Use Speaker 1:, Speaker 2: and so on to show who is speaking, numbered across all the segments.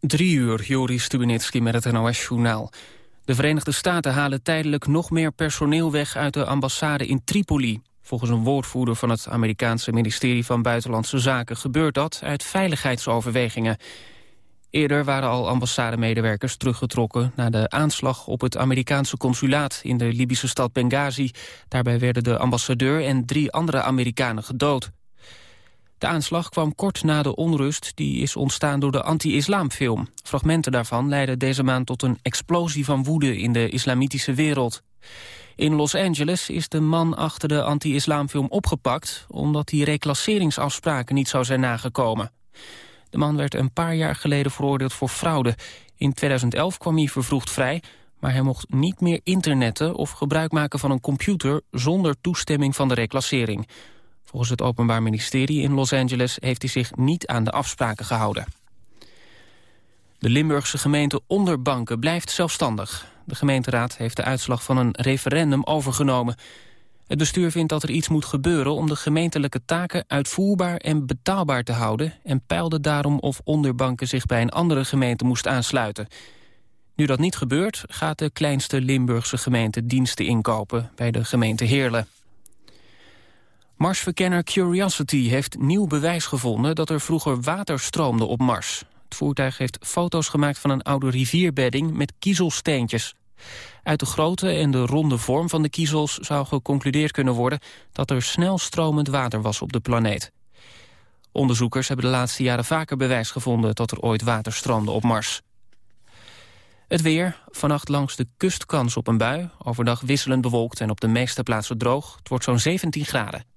Speaker 1: Drie uur, Joris Stubenitski met het NOS-journaal. De Verenigde Staten halen tijdelijk nog meer personeel weg uit de ambassade in Tripoli. Volgens een woordvoerder van het Amerikaanse ministerie van Buitenlandse Zaken gebeurt dat uit veiligheidsoverwegingen. Eerder waren al ambassademedewerkers teruggetrokken na de aanslag op het Amerikaanse consulaat in de Libische stad Benghazi. Daarbij werden de ambassadeur en drie andere Amerikanen gedood. De aanslag kwam kort na de onrust die is ontstaan door de anti-islamfilm. Fragmenten daarvan leidden deze maand tot een explosie van woede in de islamitische wereld. In Los Angeles is de man achter de anti-islamfilm opgepakt... omdat die reclasseringsafspraken niet zou zijn nagekomen. De man werd een paar jaar geleden veroordeeld voor fraude. In 2011 kwam hij vervroegd vrij, maar hij mocht niet meer internetten... of gebruik maken van een computer zonder toestemming van de reclassering. Volgens het Openbaar Ministerie in Los Angeles heeft hij zich niet aan de afspraken gehouden. De Limburgse gemeente Onderbanken blijft zelfstandig. De gemeenteraad heeft de uitslag van een referendum overgenomen. Het bestuur vindt dat er iets moet gebeuren om de gemeentelijke taken uitvoerbaar en betaalbaar te houden... en peilde daarom of Onderbanken zich bij een andere gemeente moest aansluiten. Nu dat niet gebeurt, gaat de kleinste Limburgse gemeente diensten inkopen bij de gemeente Heerlen. Marsverkenner Curiosity heeft nieuw bewijs gevonden dat er vroeger water stroomde op Mars. Het voertuig heeft foto's gemaakt van een oude rivierbedding met kiezelsteentjes. Uit de grootte en de ronde vorm van de kiezels zou geconcludeerd kunnen worden dat er snel stromend water was op de planeet. Onderzoekers hebben de laatste jaren vaker bewijs gevonden dat er ooit water stroomde op Mars. Het weer, vannacht langs de kust kans op een bui, overdag wisselend bewolkt en op de meeste plaatsen droog. Het wordt zo'n 17 graden.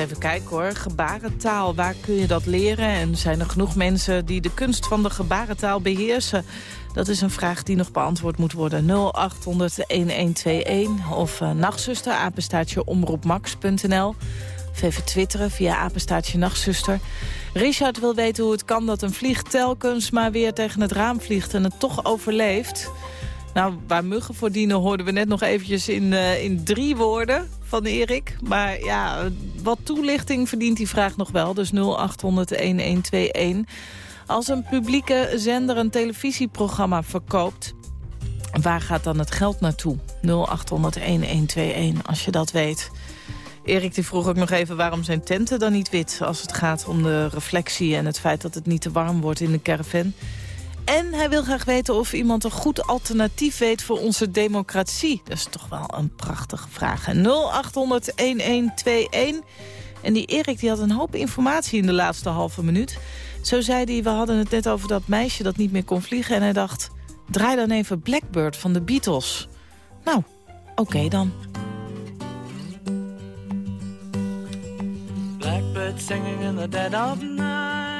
Speaker 2: Even kijken hoor, gebarentaal, waar kun je dat leren? En zijn er genoeg mensen die de kunst van de gebarentaal beheersen? Dat is een vraag die nog beantwoord moet worden. 0800-1121 of uh, nachtzuster, apenstaartje omroepmax.nl. Of even twitteren via apenstaartje nachtzuster. Richard wil weten hoe het kan dat een vlieg telkens maar weer tegen het raam vliegt... en het toch overleeft. Nou, waar muggen voor dienen hoorden we net nog eventjes in, uh, in drie woorden van Erik. Maar ja, wat toelichting verdient die vraag nog wel. Dus 0800-1121. Als een publieke zender een televisieprogramma verkoopt... waar gaat dan het geld naartoe? 0800-1121, als je dat weet. Erik die vroeg ook nog even waarom zijn tenten dan niet wit... als het gaat om de reflectie en het feit dat het niet te warm wordt in de caravan. En hij wil graag weten of iemand een goed alternatief weet voor onze democratie. Dat is toch wel een prachtige vraag. 0800-1121. En die Erik die had een hoop informatie in de laatste halve minuut. Zo zei hij, we hadden het net over dat meisje dat niet meer kon vliegen. En hij dacht, draai dan even Blackbird van de Beatles. Nou, oké dan. Blackbird singing in the dead of night.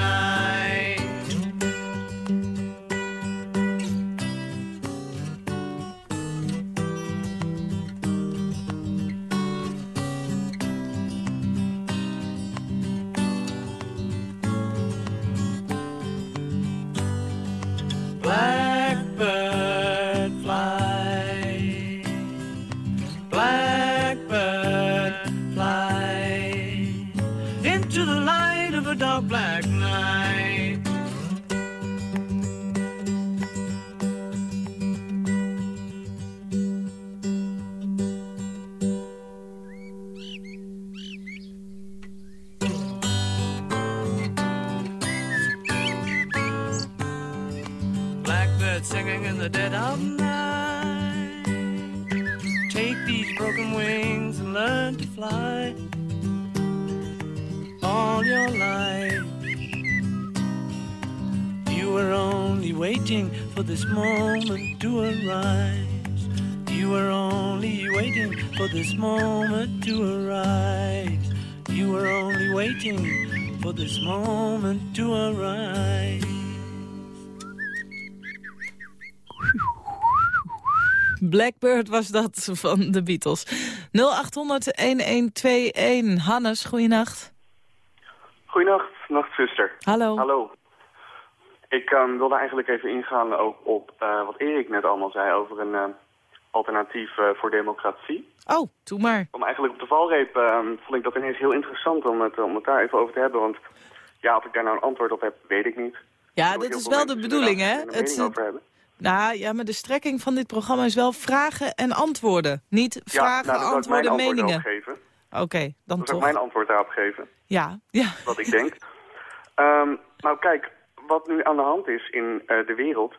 Speaker 3: This moment to arise. You were only waiting for this moment to arise. You were only waiting for this moment to arise.
Speaker 2: Blackbird was dat van de Beatles. 0800-1121. Hannes, goeienacht.
Speaker 4: Goedenacht, nachtzuster.
Speaker 2: Hallo.
Speaker 4: Hallo. Ik um, wilde eigenlijk even ingaan ook op uh, wat Erik net allemaal zei over een uh, alternatief uh, voor democratie.
Speaker 2: Oh, doe maar.
Speaker 4: Om eigenlijk op de valreep um, vond ik dat ineens heel interessant om het, om het daar even over te hebben. Want ja, of ik daar nou een antwoord op heb, weet ik niet.
Speaker 2: Ja, dat is wel de bedoeling, hè?
Speaker 4: Het.
Speaker 2: Nou ja, maar de strekking van dit programma is wel vragen en antwoorden. Niet vragen,
Speaker 4: ja, nou,
Speaker 2: antwoorden,
Speaker 4: mijn
Speaker 2: meningen. Oké, okay, dan
Speaker 4: dat
Speaker 2: toch.
Speaker 4: ik mijn antwoord daarop geven.
Speaker 2: Ja, ja.
Speaker 4: Wat ik denk. um, nou kijk, wat nu aan de hand is in uh, de wereld...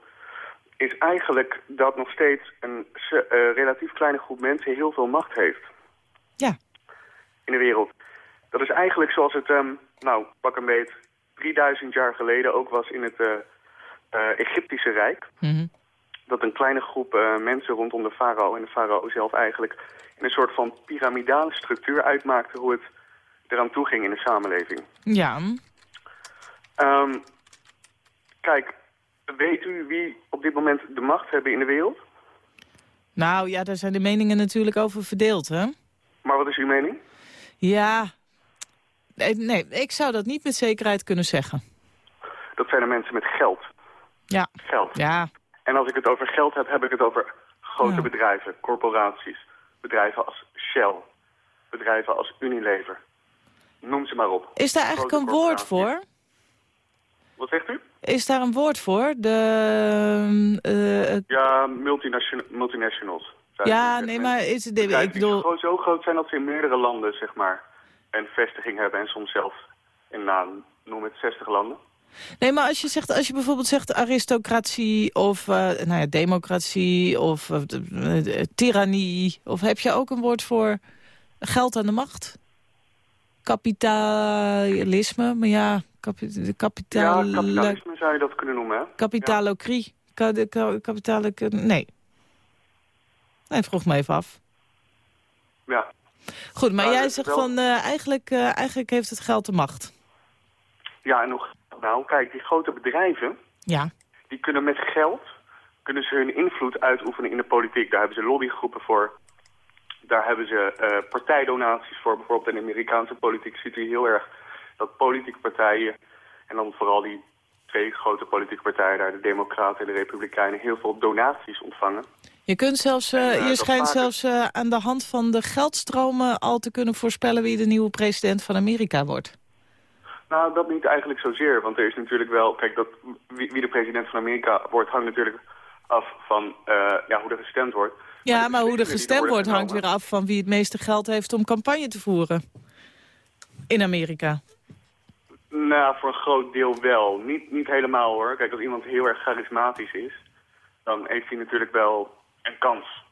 Speaker 4: is eigenlijk dat nog steeds een uh, relatief kleine groep mensen heel veel macht heeft.
Speaker 2: Ja.
Speaker 4: In de wereld. Dat is eigenlijk zoals het, um, nou, pak een beet, 3000 jaar geleden ook was in het uh, Egyptische Rijk.
Speaker 2: Mm -hmm.
Speaker 4: Dat een kleine groep uh, mensen rondom de farao en de farao zelf eigenlijk in een soort van piramidale structuur uitmaakte hoe het eraan toe ging in de samenleving.
Speaker 2: Ja.
Speaker 4: Um, kijk, weet u wie op dit moment de macht hebben in de wereld?
Speaker 2: Nou ja, daar zijn de meningen natuurlijk over verdeeld, hè?
Speaker 4: Maar wat is uw mening?
Speaker 2: Ja, nee, nee ik zou dat niet met zekerheid kunnen zeggen.
Speaker 4: Dat zijn de mensen met geld.
Speaker 2: Ja.
Speaker 4: Geld.
Speaker 2: Ja.
Speaker 4: En als ik het over geld heb, heb ik het over grote
Speaker 2: Ja.
Speaker 4: bedrijven, corporaties. Bedrijven als Shell, bedrijven als Unilever. Noem ze maar op.
Speaker 2: Is daar eigenlijk een woord voor?
Speaker 4: Wat zegt u?
Speaker 2: Is daar een woord voor? De, eh, eh,
Speaker 4: Ja, multination multinationals.
Speaker 2: ja, nee, maar is het, ik bedoel...
Speaker 4: gewoon zo groot zijn dat ze in meerdere landen, zeg maar, een vestiging hebben. En soms zelfs in, nou, noem het 60 landen.
Speaker 2: Nee, maar als je, zegt, als je bijvoorbeeld zegt aristocratie of uh, nou ja, democratie of uh, tirannie... of heb je ook een woord voor geld aan de macht? Kapitalisme, maar ja, kapi
Speaker 4: Ja,
Speaker 2: kapitaal...
Speaker 4: kapitalisme zou je dat kunnen noemen, hè?
Speaker 2: Kapitalocrie. Ka de-. Nee. Nee, vroeg me even af.
Speaker 4: Ja.
Speaker 2: Goed, maar jij zegt
Speaker 4: wel-
Speaker 2: van eh, eigenlijk, eh, eigenlijk heeft het geld de macht.
Speaker 4: Ja, en nog, nou, kijk, die grote bedrijven,
Speaker 2: Ja.
Speaker 4: die kunnen met geld, kunnen ze hun invloed uitoefenen in de politiek. Daar hebben ze lobbygroepen voor. Daar hebben ze eh, partijdonaties voor. Bijvoorbeeld in de Amerikaanse politiek ziet u heel erg dat politieke partijen, en dan vooral die twee grote politieke partijen daar, de Democraten en de Republikeinen, heel veel donaties ontvangen.
Speaker 2: Je, kunt zelfs, eh,
Speaker 4: En, eh,
Speaker 2: je schijnt
Speaker 4: vaker-
Speaker 2: zelfs eh, aan de hand van de geldstromen al te kunnen voorspellen wie de nieuwe president van Amerika wordt.
Speaker 4: Nou, dat niet eigenlijk zozeer, want er is natuurlijk wel, kijk, dat, wie, wie de president van Amerika wordt hangt natuurlijk af van ja, hoe er gestemd wordt.
Speaker 2: Ja, maar hoe er gestemd wordt hangt weer af van wie het meeste geld heeft om campagne te voeren. In Amerika.
Speaker 4: Nou, voor een groot deel wel. Niet, niet helemaal hoor. Kijk, als iemand heel erg charismatisch is, dan heeft hij natuurlijk wel een kans.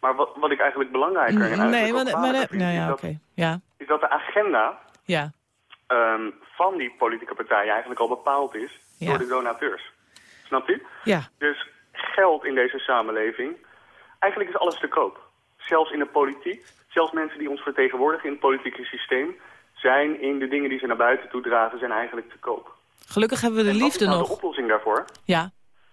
Speaker 4: Maar wat, wat ik eigenlijk belangrijker en eigenlijk
Speaker 2: nee, maar, maar
Speaker 4: vind,
Speaker 2: nou
Speaker 4: is,
Speaker 2: ja,
Speaker 4: dat,
Speaker 2: oké. Ja,
Speaker 4: is dat de agenda
Speaker 2: ja,
Speaker 4: ehm, van die politieke partijen eigenlijk al bepaald is
Speaker 2: Ja.
Speaker 4: door de donateurs. Snapt u?
Speaker 2: ja.
Speaker 4: Dus geld in deze samenleving, eigenlijk is alles te koop. Zelfs in de politiek, zelfs mensen die ons vertegenwoordigen in het politieke systeem... zijn in de dingen die ze naar buiten toe dragen, zijn eigenlijk te koop.
Speaker 2: Gelukkig hebben we de liefde
Speaker 4: is nou de oplossing daarvoor?
Speaker 2: Ja,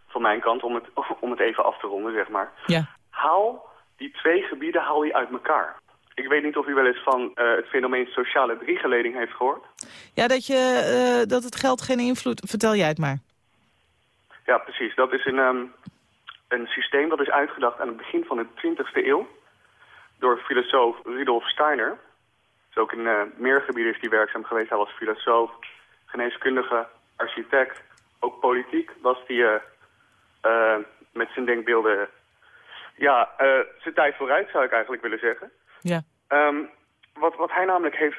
Speaker 4: Van mijn kant, om het, om het even af te ronden, zeg maar.
Speaker 2: ja.
Speaker 4: Haal die twee gebieden haal die uit elkaar. Ik weet niet of u wel eens van eh, het fenomeen sociale driegeleding heeft gehoord.
Speaker 2: Ja, dat, je, eh, dat het geld geen invloed... Vertel jij het maar.
Speaker 4: Ja, precies. Dat is een, ehm, een systeem dat is uitgedacht aan het begin van de 20e eeuw door filosoof Rudolf Steiner. Is ook in eh, meer gebieden is die werkzaam geweest. Hij was filosoof, geneeskundige, architect, ook politiek was hij eh, eh, met zijn denkbeelden... Ja, zijn tijd vooruit zou ik eigenlijk willen zeggen.
Speaker 2: Ja.
Speaker 4: Ehm, wat, wat hij namelijk heeft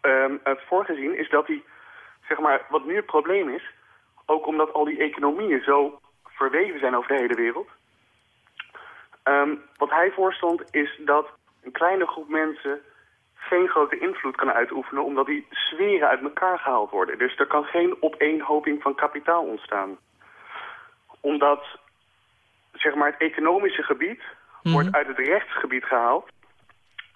Speaker 4: ehm, eh, voorgezien is dat hij, zeg maar, wat nu het probleem is, ook omdat al die economieën zo verweven zijn over de hele wereld. Ehm, wat hij voorstond is dat een kleine groep mensen geen grote invloed kan uitoefenen... omdat die sferen uit elkaar gehaald worden. Dus er kan geen opeenhoping van kapitaal ontstaan. Omdat zeg maar, het economische gebied wordt uit het rechtsgebied gehaald.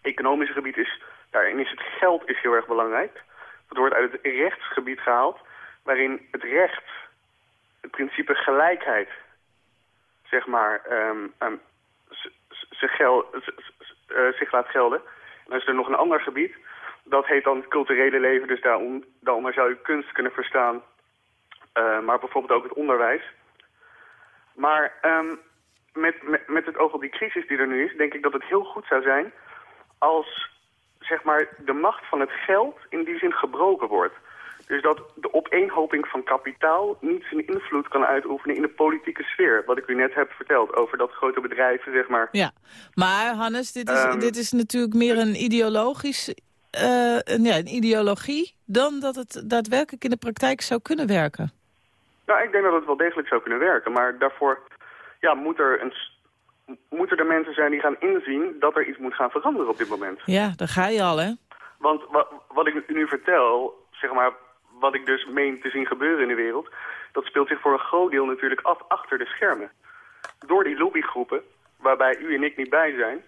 Speaker 4: Economische gebied is, daarin is het geld is heel erg belangrijk. Dat wordt uit het rechtsgebied gehaald, waarin het recht, het principe gelijkheid, zeg maar, ehm, eh, zich laat gelden. Dan is er nog een ander gebied, dat heet dan het culturele leven, dus daarom, daaronder zou je kunst kunnen verstaan, eh, maar bijvoorbeeld ook het onderwijs. Maar ehm, met, met, met het oog op die crisis die er nu is, denk ik dat het heel goed zou zijn als zeg maar, de macht van het geld in die zin gebroken wordt. Dus dat de opeenhoping van kapitaal niet zijn invloed kan uitoefenen in de politieke sfeer. Wat ik u net heb verteld over dat grote bedrijven, zeg maar.
Speaker 2: Ja, maar Hannes, dit is,
Speaker 4: Ehm,
Speaker 2: dit is natuurlijk meer een ideologisch... eh, een, ja, een ideologie dan dat het daadwerkelijk in de praktijk zou kunnen werken.
Speaker 4: Nou, ik denk dat het wel degelijk zou kunnen werken. Maar daarvoor ja, moet er een, moeten er mensen zijn die gaan inzien dat er iets moet gaan veranderen op dit moment.
Speaker 2: Ja, daar ga je al, hè?
Speaker 4: Want wa- wat ik u nu vertel, zeg maar, wat ik dus meen te zien gebeuren in de wereld, dat speelt zich voor een groot deel natuurlijk af achter de schermen. Door die lobbygroepen, waarbij u en ik niet bij zijn,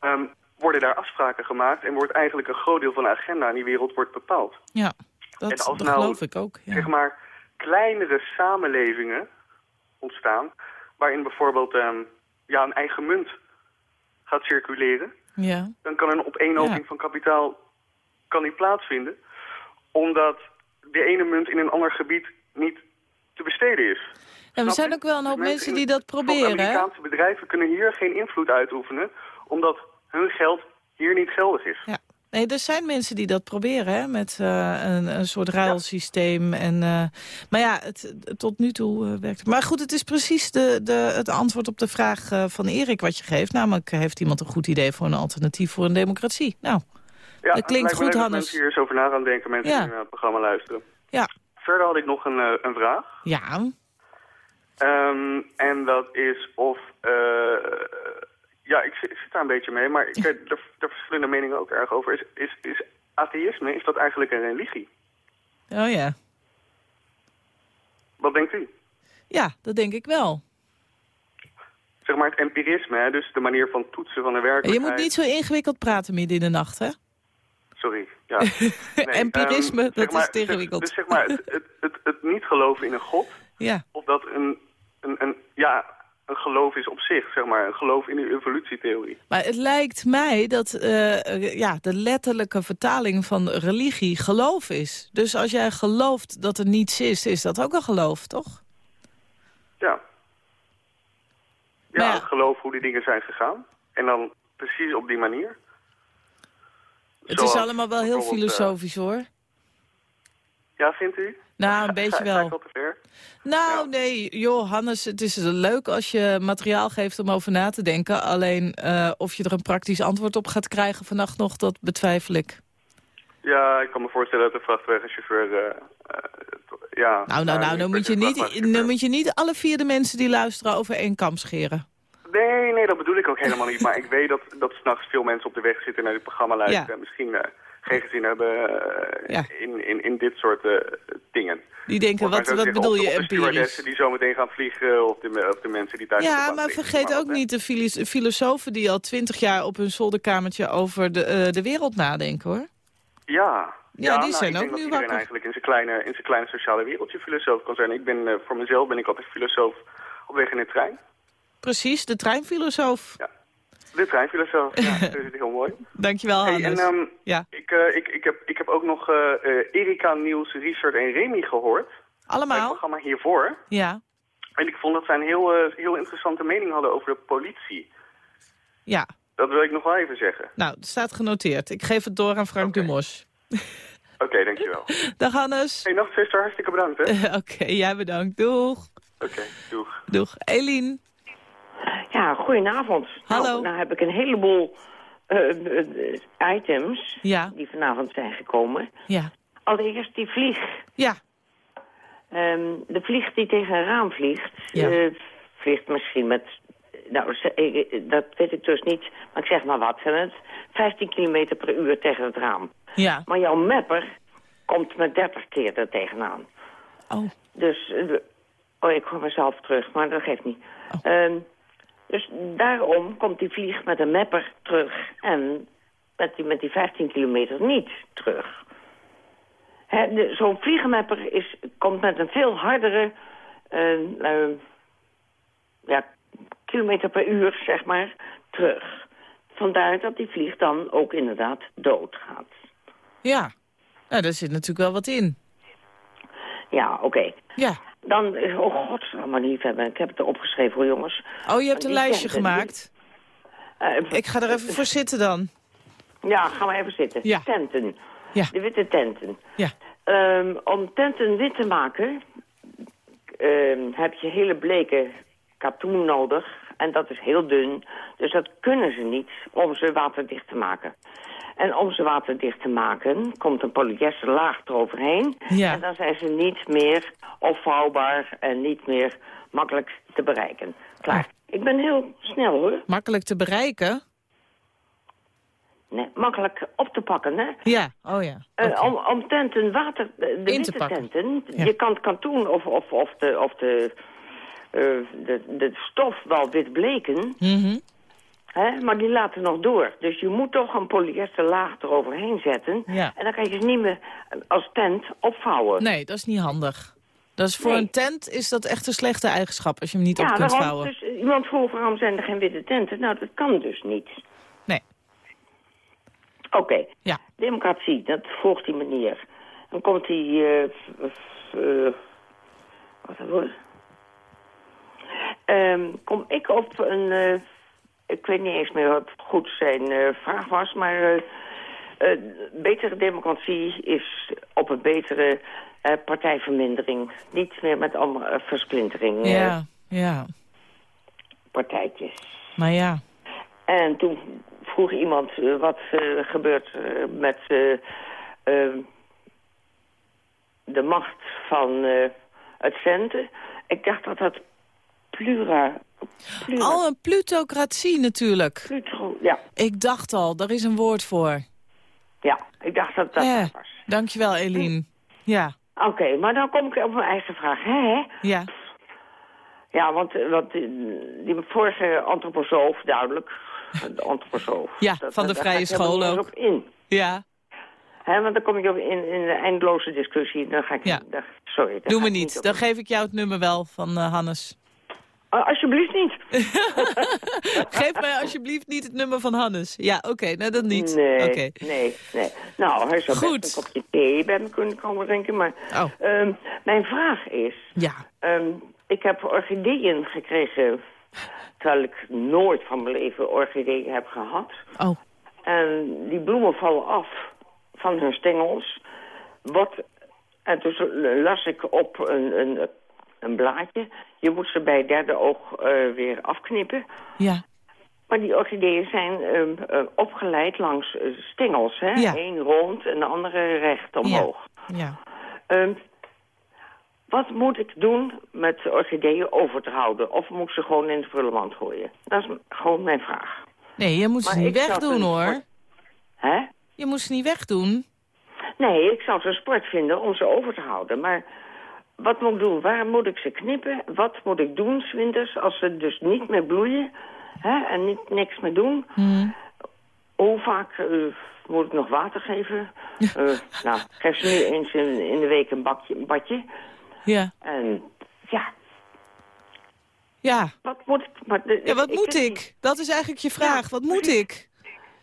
Speaker 4: ehm, worden daar afspraken gemaakt en wordt eigenlijk een groot deel van de agenda in die wereld wordt bepaald.
Speaker 2: Ja, dat,
Speaker 4: En als
Speaker 2: dat
Speaker 4: nou,
Speaker 2: geloof ik ook. Ja.
Speaker 4: Zeg maar, kleinere samenlevingen ontstaan, waarin bijvoorbeeld ehm, ja, een eigen munt gaat circuleren,
Speaker 2: ja.
Speaker 4: dan kan een opeenhoping
Speaker 2: Ja.
Speaker 4: van kapitaal kan niet plaatsvinden. Omdat de ene munt in een ander gebied niet te besteden is.
Speaker 2: En we zijn ook wel een hoop mensen die dat proberen, hè?
Speaker 4: Amerikaanse bedrijven kunnen hier geen invloed uitoefenen, omdat hun geld hier niet geldig is.
Speaker 2: Ja. Nee, er zijn mensen die dat proberen, hè, met eh, een, een soort ruilsysteem. En, eh, maar ja, het, tot nu toe eh, werkt het. Maar goed, het is precies de, de, het antwoord op de vraag van Erik wat je geeft. Namelijk, heeft iemand een goed idee voor een alternatief voor een democratie? Nou,
Speaker 4: Ja,
Speaker 2: Dat klinkt goed, Hannes.
Speaker 4: mensen hier eens over na gaan denken, mensen
Speaker 2: Ja.
Speaker 4: die naar het programma luisteren.
Speaker 2: ja.
Speaker 4: Verder had ik nog een, eh, een vraag.
Speaker 2: Ja,
Speaker 4: Ehm, en dat is of... eh, ja, ik, zit- ik zit daar een beetje mee, maar ik, er, er verschillende meningen ook erg over. Is, is, is atheïsme, is dat eigenlijk een religie?
Speaker 2: oh ja.
Speaker 4: Wat denkt u?
Speaker 2: Ja, dat denk ik wel.
Speaker 4: Zeg maar het empirisme, hè, dus de manier van toetsen van de
Speaker 2: En je
Speaker 4: werkelijkheid.
Speaker 2: moet niet zo ingewikkeld praten midden in de nacht, hè?
Speaker 4: Sorry, ja. Nee,
Speaker 2: Empirisme,
Speaker 4: ehm,
Speaker 2: dat
Speaker 4: maar,
Speaker 2: is te ingewikkeld.
Speaker 4: Dus, dus zeg maar, het, het, het, het niet geloven in een god,
Speaker 2: Ja.
Speaker 4: of dat een, een, een, ja, een geloof is op zich, zeg maar, een geloof in de evolutietheorie.
Speaker 2: Maar het lijkt mij dat eh, ja, de letterlijke vertaling van religie geloof is. Dus als jij gelooft dat er niets is, is dat ook een geloof, toch?
Speaker 4: Ja. Ja, geloof hoe die dingen zijn gegaan. En dan precies op die manier.
Speaker 2: Het is allemaal wel heel
Speaker 4: eh,
Speaker 2: filosofisch, hoor.
Speaker 4: ja, vindt u?
Speaker 2: Nou, een beetje wel. Nou,
Speaker 4: Ja.
Speaker 2: nee, joh, Hannes, het is leuk als je materiaal geeft om over na te denken. Alleen eh, of je er een praktisch antwoord op gaat krijgen vannacht nog, dat betwijfel ik.
Speaker 4: Ja, ik kan me voorstellen dat de vrachtwagenchauffeur... to- ja,
Speaker 2: Nou, nou, nou, dan moet, je niet, dan moet je niet alle vier de mensen die luisteren over één kam scheren.
Speaker 4: Nee, nee, dat bedoel ik ook helemaal niet. Maar ik weet dat, dat s'nachts veel mensen op de weg zitten naar dit programma luisteren.
Speaker 2: Ja.
Speaker 4: En misschien eh, geen gezin hebben eh,
Speaker 2: Ja.
Speaker 4: in, in, in dit soort eh, dingen.
Speaker 2: Die denken, wat, wat
Speaker 4: zeggen,
Speaker 2: bedoel je
Speaker 4: de
Speaker 2: empirisch?
Speaker 4: stewardessen die zo meteen gaan vliegen. Of de, of de mensen die thuis de
Speaker 2: Ja, maar vergeet ook
Speaker 4: hè.
Speaker 2: niet de filos- filosofen die al twintig jaar op hun zolderkamertje over de, de wereld nadenken, hoor.
Speaker 4: Ja.
Speaker 2: Ja, die
Speaker 4: nou,
Speaker 2: zijn
Speaker 4: ik
Speaker 2: ook
Speaker 4: denk dat
Speaker 2: nu
Speaker 4: iedereen
Speaker 2: wakker.
Speaker 4: eigenlijk in zijn kleine, in zijn kleine sociale wereldje filosoof kan zijn. Ik ben, voor mezelf ben ik altijd filosoof op weg in de trein.
Speaker 2: Precies, de treinfilosoof.
Speaker 4: Ja. De treinfilosoof, ja, dat is heel mooi.
Speaker 2: Dankjewel,
Speaker 4: Hey,
Speaker 2: Hannes.
Speaker 4: en ehm,
Speaker 2: ja,
Speaker 4: ik, eh, ik, ik, heb, ik heb ook nog eh, Erika, Niels, Richard en Remy gehoord. Bij het
Speaker 2: allemaal?
Speaker 4: programma hiervoor.
Speaker 2: Ja,
Speaker 4: En ik vond dat zij een heel, heel interessante mening hadden over de politie.
Speaker 2: ja.
Speaker 4: Dat wil ik nog wel even zeggen.
Speaker 2: Nou, het staat genoteerd. Ik geef het door aan Frank
Speaker 4: Oké.
Speaker 2: Dumos.
Speaker 4: Oké, dankjewel.
Speaker 2: Dag, Hannes.
Speaker 4: Hey, nachtzuster, hartstikke bedankt, hè?
Speaker 2: Oké, jij bedankt. Doeg.
Speaker 4: Oké, doeg.
Speaker 2: Doeg. Eline.
Speaker 5: Ja, goedenavond.
Speaker 2: Hallo.
Speaker 5: Nou, nou heb ik een heleboel eh, eh, items
Speaker 2: Ja,
Speaker 5: die vanavond zijn gekomen.
Speaker 2: ja,
Speaker 5: Allereerst die vlieg.
Speaker 2: ja.
Speaker 5: Ehm, de vlieg die tegen een raam vliegt,
Speaker 2: Ja.
Speaker 5: eh, vliegt misschien met... Nou, dat weet ik dus niet, maar ik zeg maar wat, zijn het 15 km per uur tegen het raam.
Speaker 2: Ja.
Speaker 5: Maar jouw mapper komt met 30 keer er tegenaan.
Speaker 2: Oh.
Speaker 5: Dus, oh, ik hoor mezelf terug, maar dat geeft niet. Ehm, dus daarom komt die vlieg met een mapper terug en met die, met die 15 kilometer niet terug. Zo'n vliegenmapper is, komt met een veel hardere eh, eh, ja, kilometer per uur, zeg maar, terug. Vandaar dat die vlieg dan ook inderdaad doodgaat.
Speaker 2: Ja. Nou, daar zit natuurlijk wel wat in.
Speaker 5: Ja, oké.
Speaker 2: Ja.
Speaker 5: Dan, eh, oh god, maar lief hebben. Ik heb het erop geschreven hoor, jongens.
Speaker 2: Oh, je hebt een lijstje
Speaker 5: tenten,
Speaker 2: gemaakt.
Speaker 5: Eh,
Speaker 2: Ik ga er even voor zitten dan.
Speaker 5: Ja, ga maar even zitten.
Speaker 2: Ja.
Speaker 5: Tenten.
Speaker 2: Ja.
Speaker 5: De witte tenten.
Speaker 2: Ja.
Speaker 5: Ehm, om tenten wit te maken ehm, heb je hele bleke katoen nodig. En dat is heel dun. Dus dat kunnen ze niet om ze waterdicht te maken. En om ze waterdicht te maken komt een polyesterlaag eroverheen.
Speaker 2: Ja.
Speaker 5: En dan zijn ze niet meer opvouwbaar en niet meer makkelijk te bereiken. Klaar. Ik ben heel snel hoor.
Speaker 2: Makkelijk te bereiken.
Speaker 5: Nee, makkelijk op te pakken, hè?
Speaker 2: Ja. Oh ja.
Speaker 5: Eh, om, om tenten water, de, de
Speaker 2: In te pakken.
Speaker 5: tenten,
Speaker 2: Ja.
Speaker 5: je kan het katoen of, of, of, de, of de, eh, de, de stof wel wit bleken,
Speaker 2: Mhm.
Speaker 5: Hè, maar die laten nog door. Dus je moet toch een polyesterlaag eroverheen zetten.
Speaker 2: Ja.
Speaker 5: En dan kan je ze niet meer als tent opvouwen.
Speaker 2: Nee, dat is niet handig. Dat is voor
Speaker 5: Nee.
Speaker 2: een tent is dat echt een slechte eigenschap als je hem niet
Speaker 5: ja,
Speaker 2: op kunt
Speaker 5: daarom,
Speaker 2: vouwen.
Speaker 5: dus eh, iemand vroeg waarom zijn er geen witte tenten. Nou, dat kan dus niet.
Speaker 2: Nee.
Speaker 5: Oké,
Speaker 2: Ja.
Speaker 5: democratie, dat volgt die manier. Dan komt die... eh, f- eh, wat dat wordt? Ehm, kom ik op een... ik weet niet eens meer wat goed zijn eh, vraag was, maar... eh, eh, betere democratie is op een betere partijvermindering. Niet meer met allemaal versplintering
Speaker 2: Ja, ja.
Speaker 5: partijtjes.
Speaker 2: Maar ja.
Speaker 5: En toen vroeg iemand wat gebeurt met de macht van het centen. Ik dacht dat dat plura...
Speaker 2: Al een plutocratie natuurlijk.
Speaker 5: plutro, ja,
Speaker 2: Ik dacht al, daar is een woord voor.
Speaker 5: ja, ik dacht dat dat
Speaker 2: Eh,
Speaker 5: dat was.
Speaker 2: dankjewel, Eline. Ja,
Speaker 5: Oké, maar dan kom ik op mijn eigen vraag. Hè?
Speaker 2: ja.
Speaker 5: Ja, want, eh, want die, die vorige antroposoof, duidelijk. De antroposoof.
Speaker 2: Ja,
Speaker 5: Dat-
Speaker 2: van de vrije
Speaker 5: ik
Speaker 2: school ook.
Speaker 5: op in.
Speaker 2: Ja,
Speaker 5: want dan kom je op in, in een eindeloze discussie. Dan ga ik...
Speaker 2: Ja.
Speaker 5: sorry.
Speaker 2: doe me
Speaker 5: ik
Speaker 2: niet. Dan geef ik jou het nummer wel van eh, Hannes.
Speaker 5: Alsjeblieft niet.
Speaker 2: Geef mij alsjeblieft niet het nummer van Hannes. Ja, oké, nou dan niet.
Speaker 5: Nee, nee, nee. Nou, hij zou
Speaker 2: Goed.
Speaker 5: best een kopje thee bij me kunnen komen drinken. Maar
Speaker 2: Oh.
Speaker 5: ehm, mijn vraag is...
Speaker 2: Ja,
Speaker 5: ehm, ik heb orchideeën gekregen... terwijl ik nooit van mijn leven orchideeën heb gehad.
Speaker 2: oh.
Speaker 5: En die bloemen vallen af van hun stengels. Wat, en toen las ik op een, een, een blaadje... je moet ze bij het derde oog eh, weer afknippen...
Speaker 2: Ja,
Speaker 5: Maar die orchideeën zijn ehm, eh, opgeleid langs eh, stengels, hè?
Speaker 2: Ja.
Speaker 5: Eén rond en de andere recht omhoog.
Speaker 2: ja.
Speaker 5: Ehm, wat moet ik doen met de orchideeën over te houden? Of moet ik ze gewoon in de prullenmand gooien? Dat is gewoon mijn vraag.
Speaker 2: Nee, je moet ze niet wegdoen, hoor.
Speaker 5: Hè?
Speaker 2: Je moet ze niet wegdoen.
Speaker 5: Nee, ik zou het een sport vinden om ze over te houden. Maar wat moet ik doen? Waar moet ik ze knippen? Wat moet ik doen, winters, als ze dus niet meer bloeien? Hè? En niet, niks meer doen?
Speaker 2: Hm.
Speaker 5: Hoe vaak eh, moet ik nog water geven? Eh, nou, ik geef ze nu eens in, in de week een, bakje, een badje.
Speaker 2: Ja,
Speaker 5: En ja,
Speaker 2: ja.
Speaker 5: wat moet ik... Maar, de-
Speaker 2: Ja, wat moet ik? Dat is eigenlijk je vraag. Wat moet ik?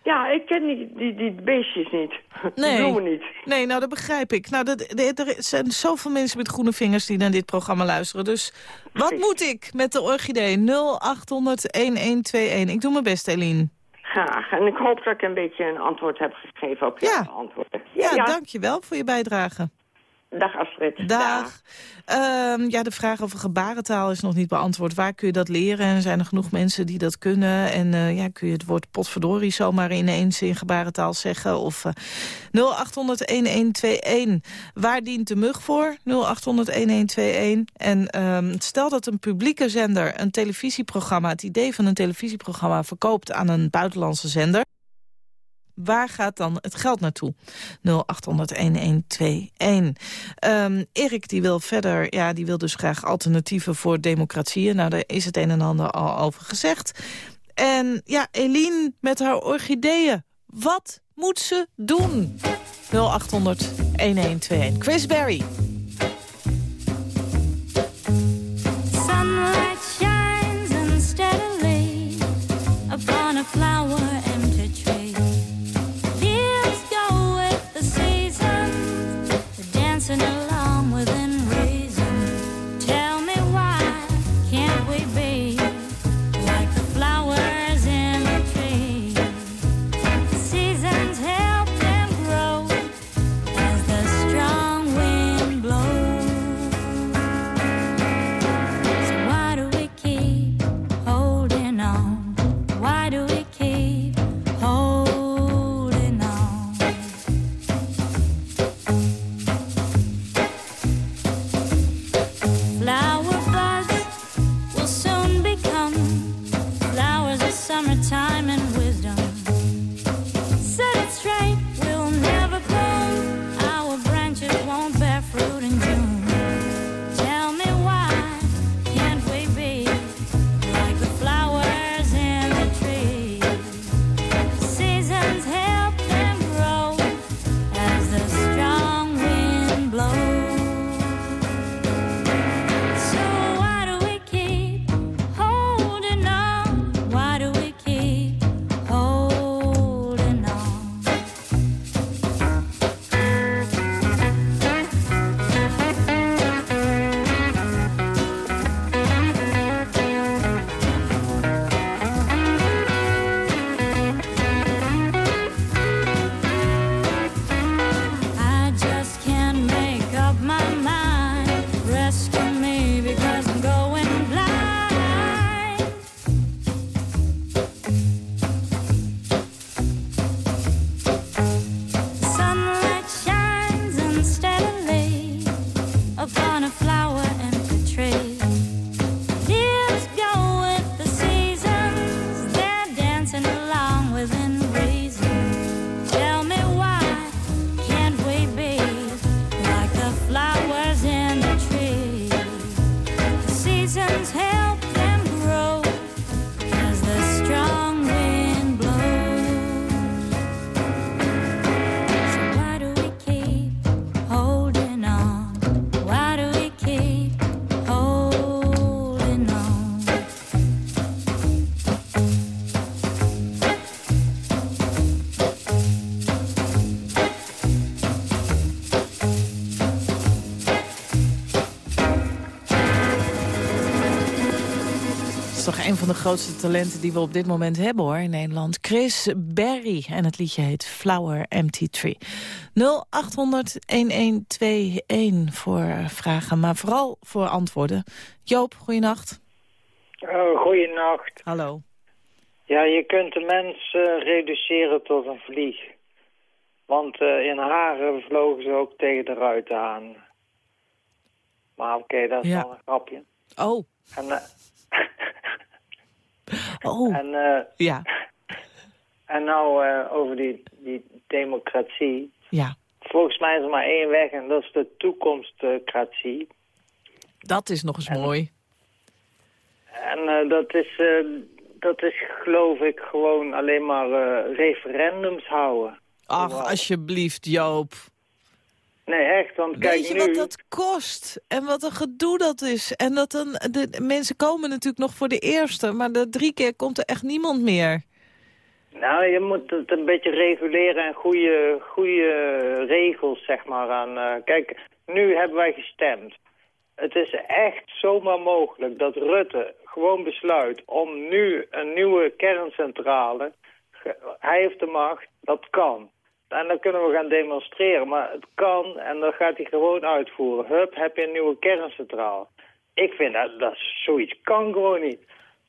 Speaker 5: Ja, ik ken die, die, die beestjes niet.
Speaker 2: Nee.
Speaker 5: Die bloemen niet.
Speaker 2: Nee, nou, dat begrijp ik. Nou, dat, er zijn zoveel mensen met groene vingers die naar dit programma luisteren. Dus wat
Speaker 5: Precies.
Speaker 2: moet ik met de orchidee? 0800-1121. Ik doe mijn best, Eline.
Speaker 5: Graag. En ik hoop dat ik een beetje een antwoord heb gegeven op jouw
Speaker 2: Ja.
Speaker 5: antwoorden.
Speaker 2: Ja, dank je wel voor je bijdrage.
Speaker 5: Dag Astrid.
Speaker 6: Dag. Ehm, ja, de vraag over gebarentaal is nog niet beantwoord. Waar kun je dat leren? En zijn er genoeg mensen die dat kunnen? En uh, ja, kun je het woord potverdorie zomaar ineens in gebarentaal zeggen? Of uh, 0800-1121. Waar dient de mug voor? 0800-1121. En um, stel dat een publieke zender een televisieprogramma... het idee van een televisieprogramma verkoopt aan een buitenlandse zender waar gaat dan het geld naartoe? 0800-1121. Um, Erik die wil verder, ja, die wil dus graag alternatieven voor democratieën. Nou, daar is het een en ander al over gezegd. En ja, Eline met haar orchideeën. Wat moet ze doen? 0800-1121. Chris Berry. Van de grootste talenten die we op dit moment hebben hoor in Nederland. Chris Berry en het liedje heet Flower Empty Tree. 0800-1121 voor vragen, maar vooral voor antwoorden. Joop, goeienacht.
Speaker 7: Oh, goeienacht.
Speaker 6: Hallo.
Speaker 7: Ja, je kunt de mens eh, reduceren tot een vlieg. Want eh, in Haren vlogen ze ook tegen de ruiten aan. Maar oké, dat is
Speaker 6: Ja.
Speaker 7: wel een grapje.
Speaker 6: Oh,
Speaker 7: En, eh,
Speaker 6: oh,
Speaker 7: en, eh,
Speaker 6: ja,
Speaker 7: en nou eh, over die, die democratie.
Speaker 6: ja.
Speaker 7: Volgens mij is er maar één weg en dat is de toekomstcratie.
Speaker 6: Dat is nog eens
Speaker 7: En-
Speaker 6: mooi.
Speaker 7: En eh, dat, is, dat is geloof ik gewoon alleen maar referendums houden.
Speaker 6: Ach, alsjeblieft, Joop.
Speaker 7: Nee, echt, want kijk
Speaker 6: Weet je
Speaker 7: nu...
Speaker 6: wat dat kost? En wat een gedoe dat is. En dat dan, de mensen komen natuurlijk nog voor de eerste, maar de drie keer komt er echt niemand meer.
Speaker 7: Nou, je moet het een beetje reguleren en goede, goede regels, zeg maar, aan... eh, kijk, nu hebben wij gestemd. Het is echt zomaar mogelijk dat Rutte gewoon besluit om nu een nieuwe kerncentrale... Hij heeft de macht, dat kan. En dan kunnen we gaan demonstreren. Maar het kan en dan gaat hij gewoon uitvoeren. Hup, heb je een nieuwe kerncentraal. Ik vind dat, dat zoiets kan gewoon niet.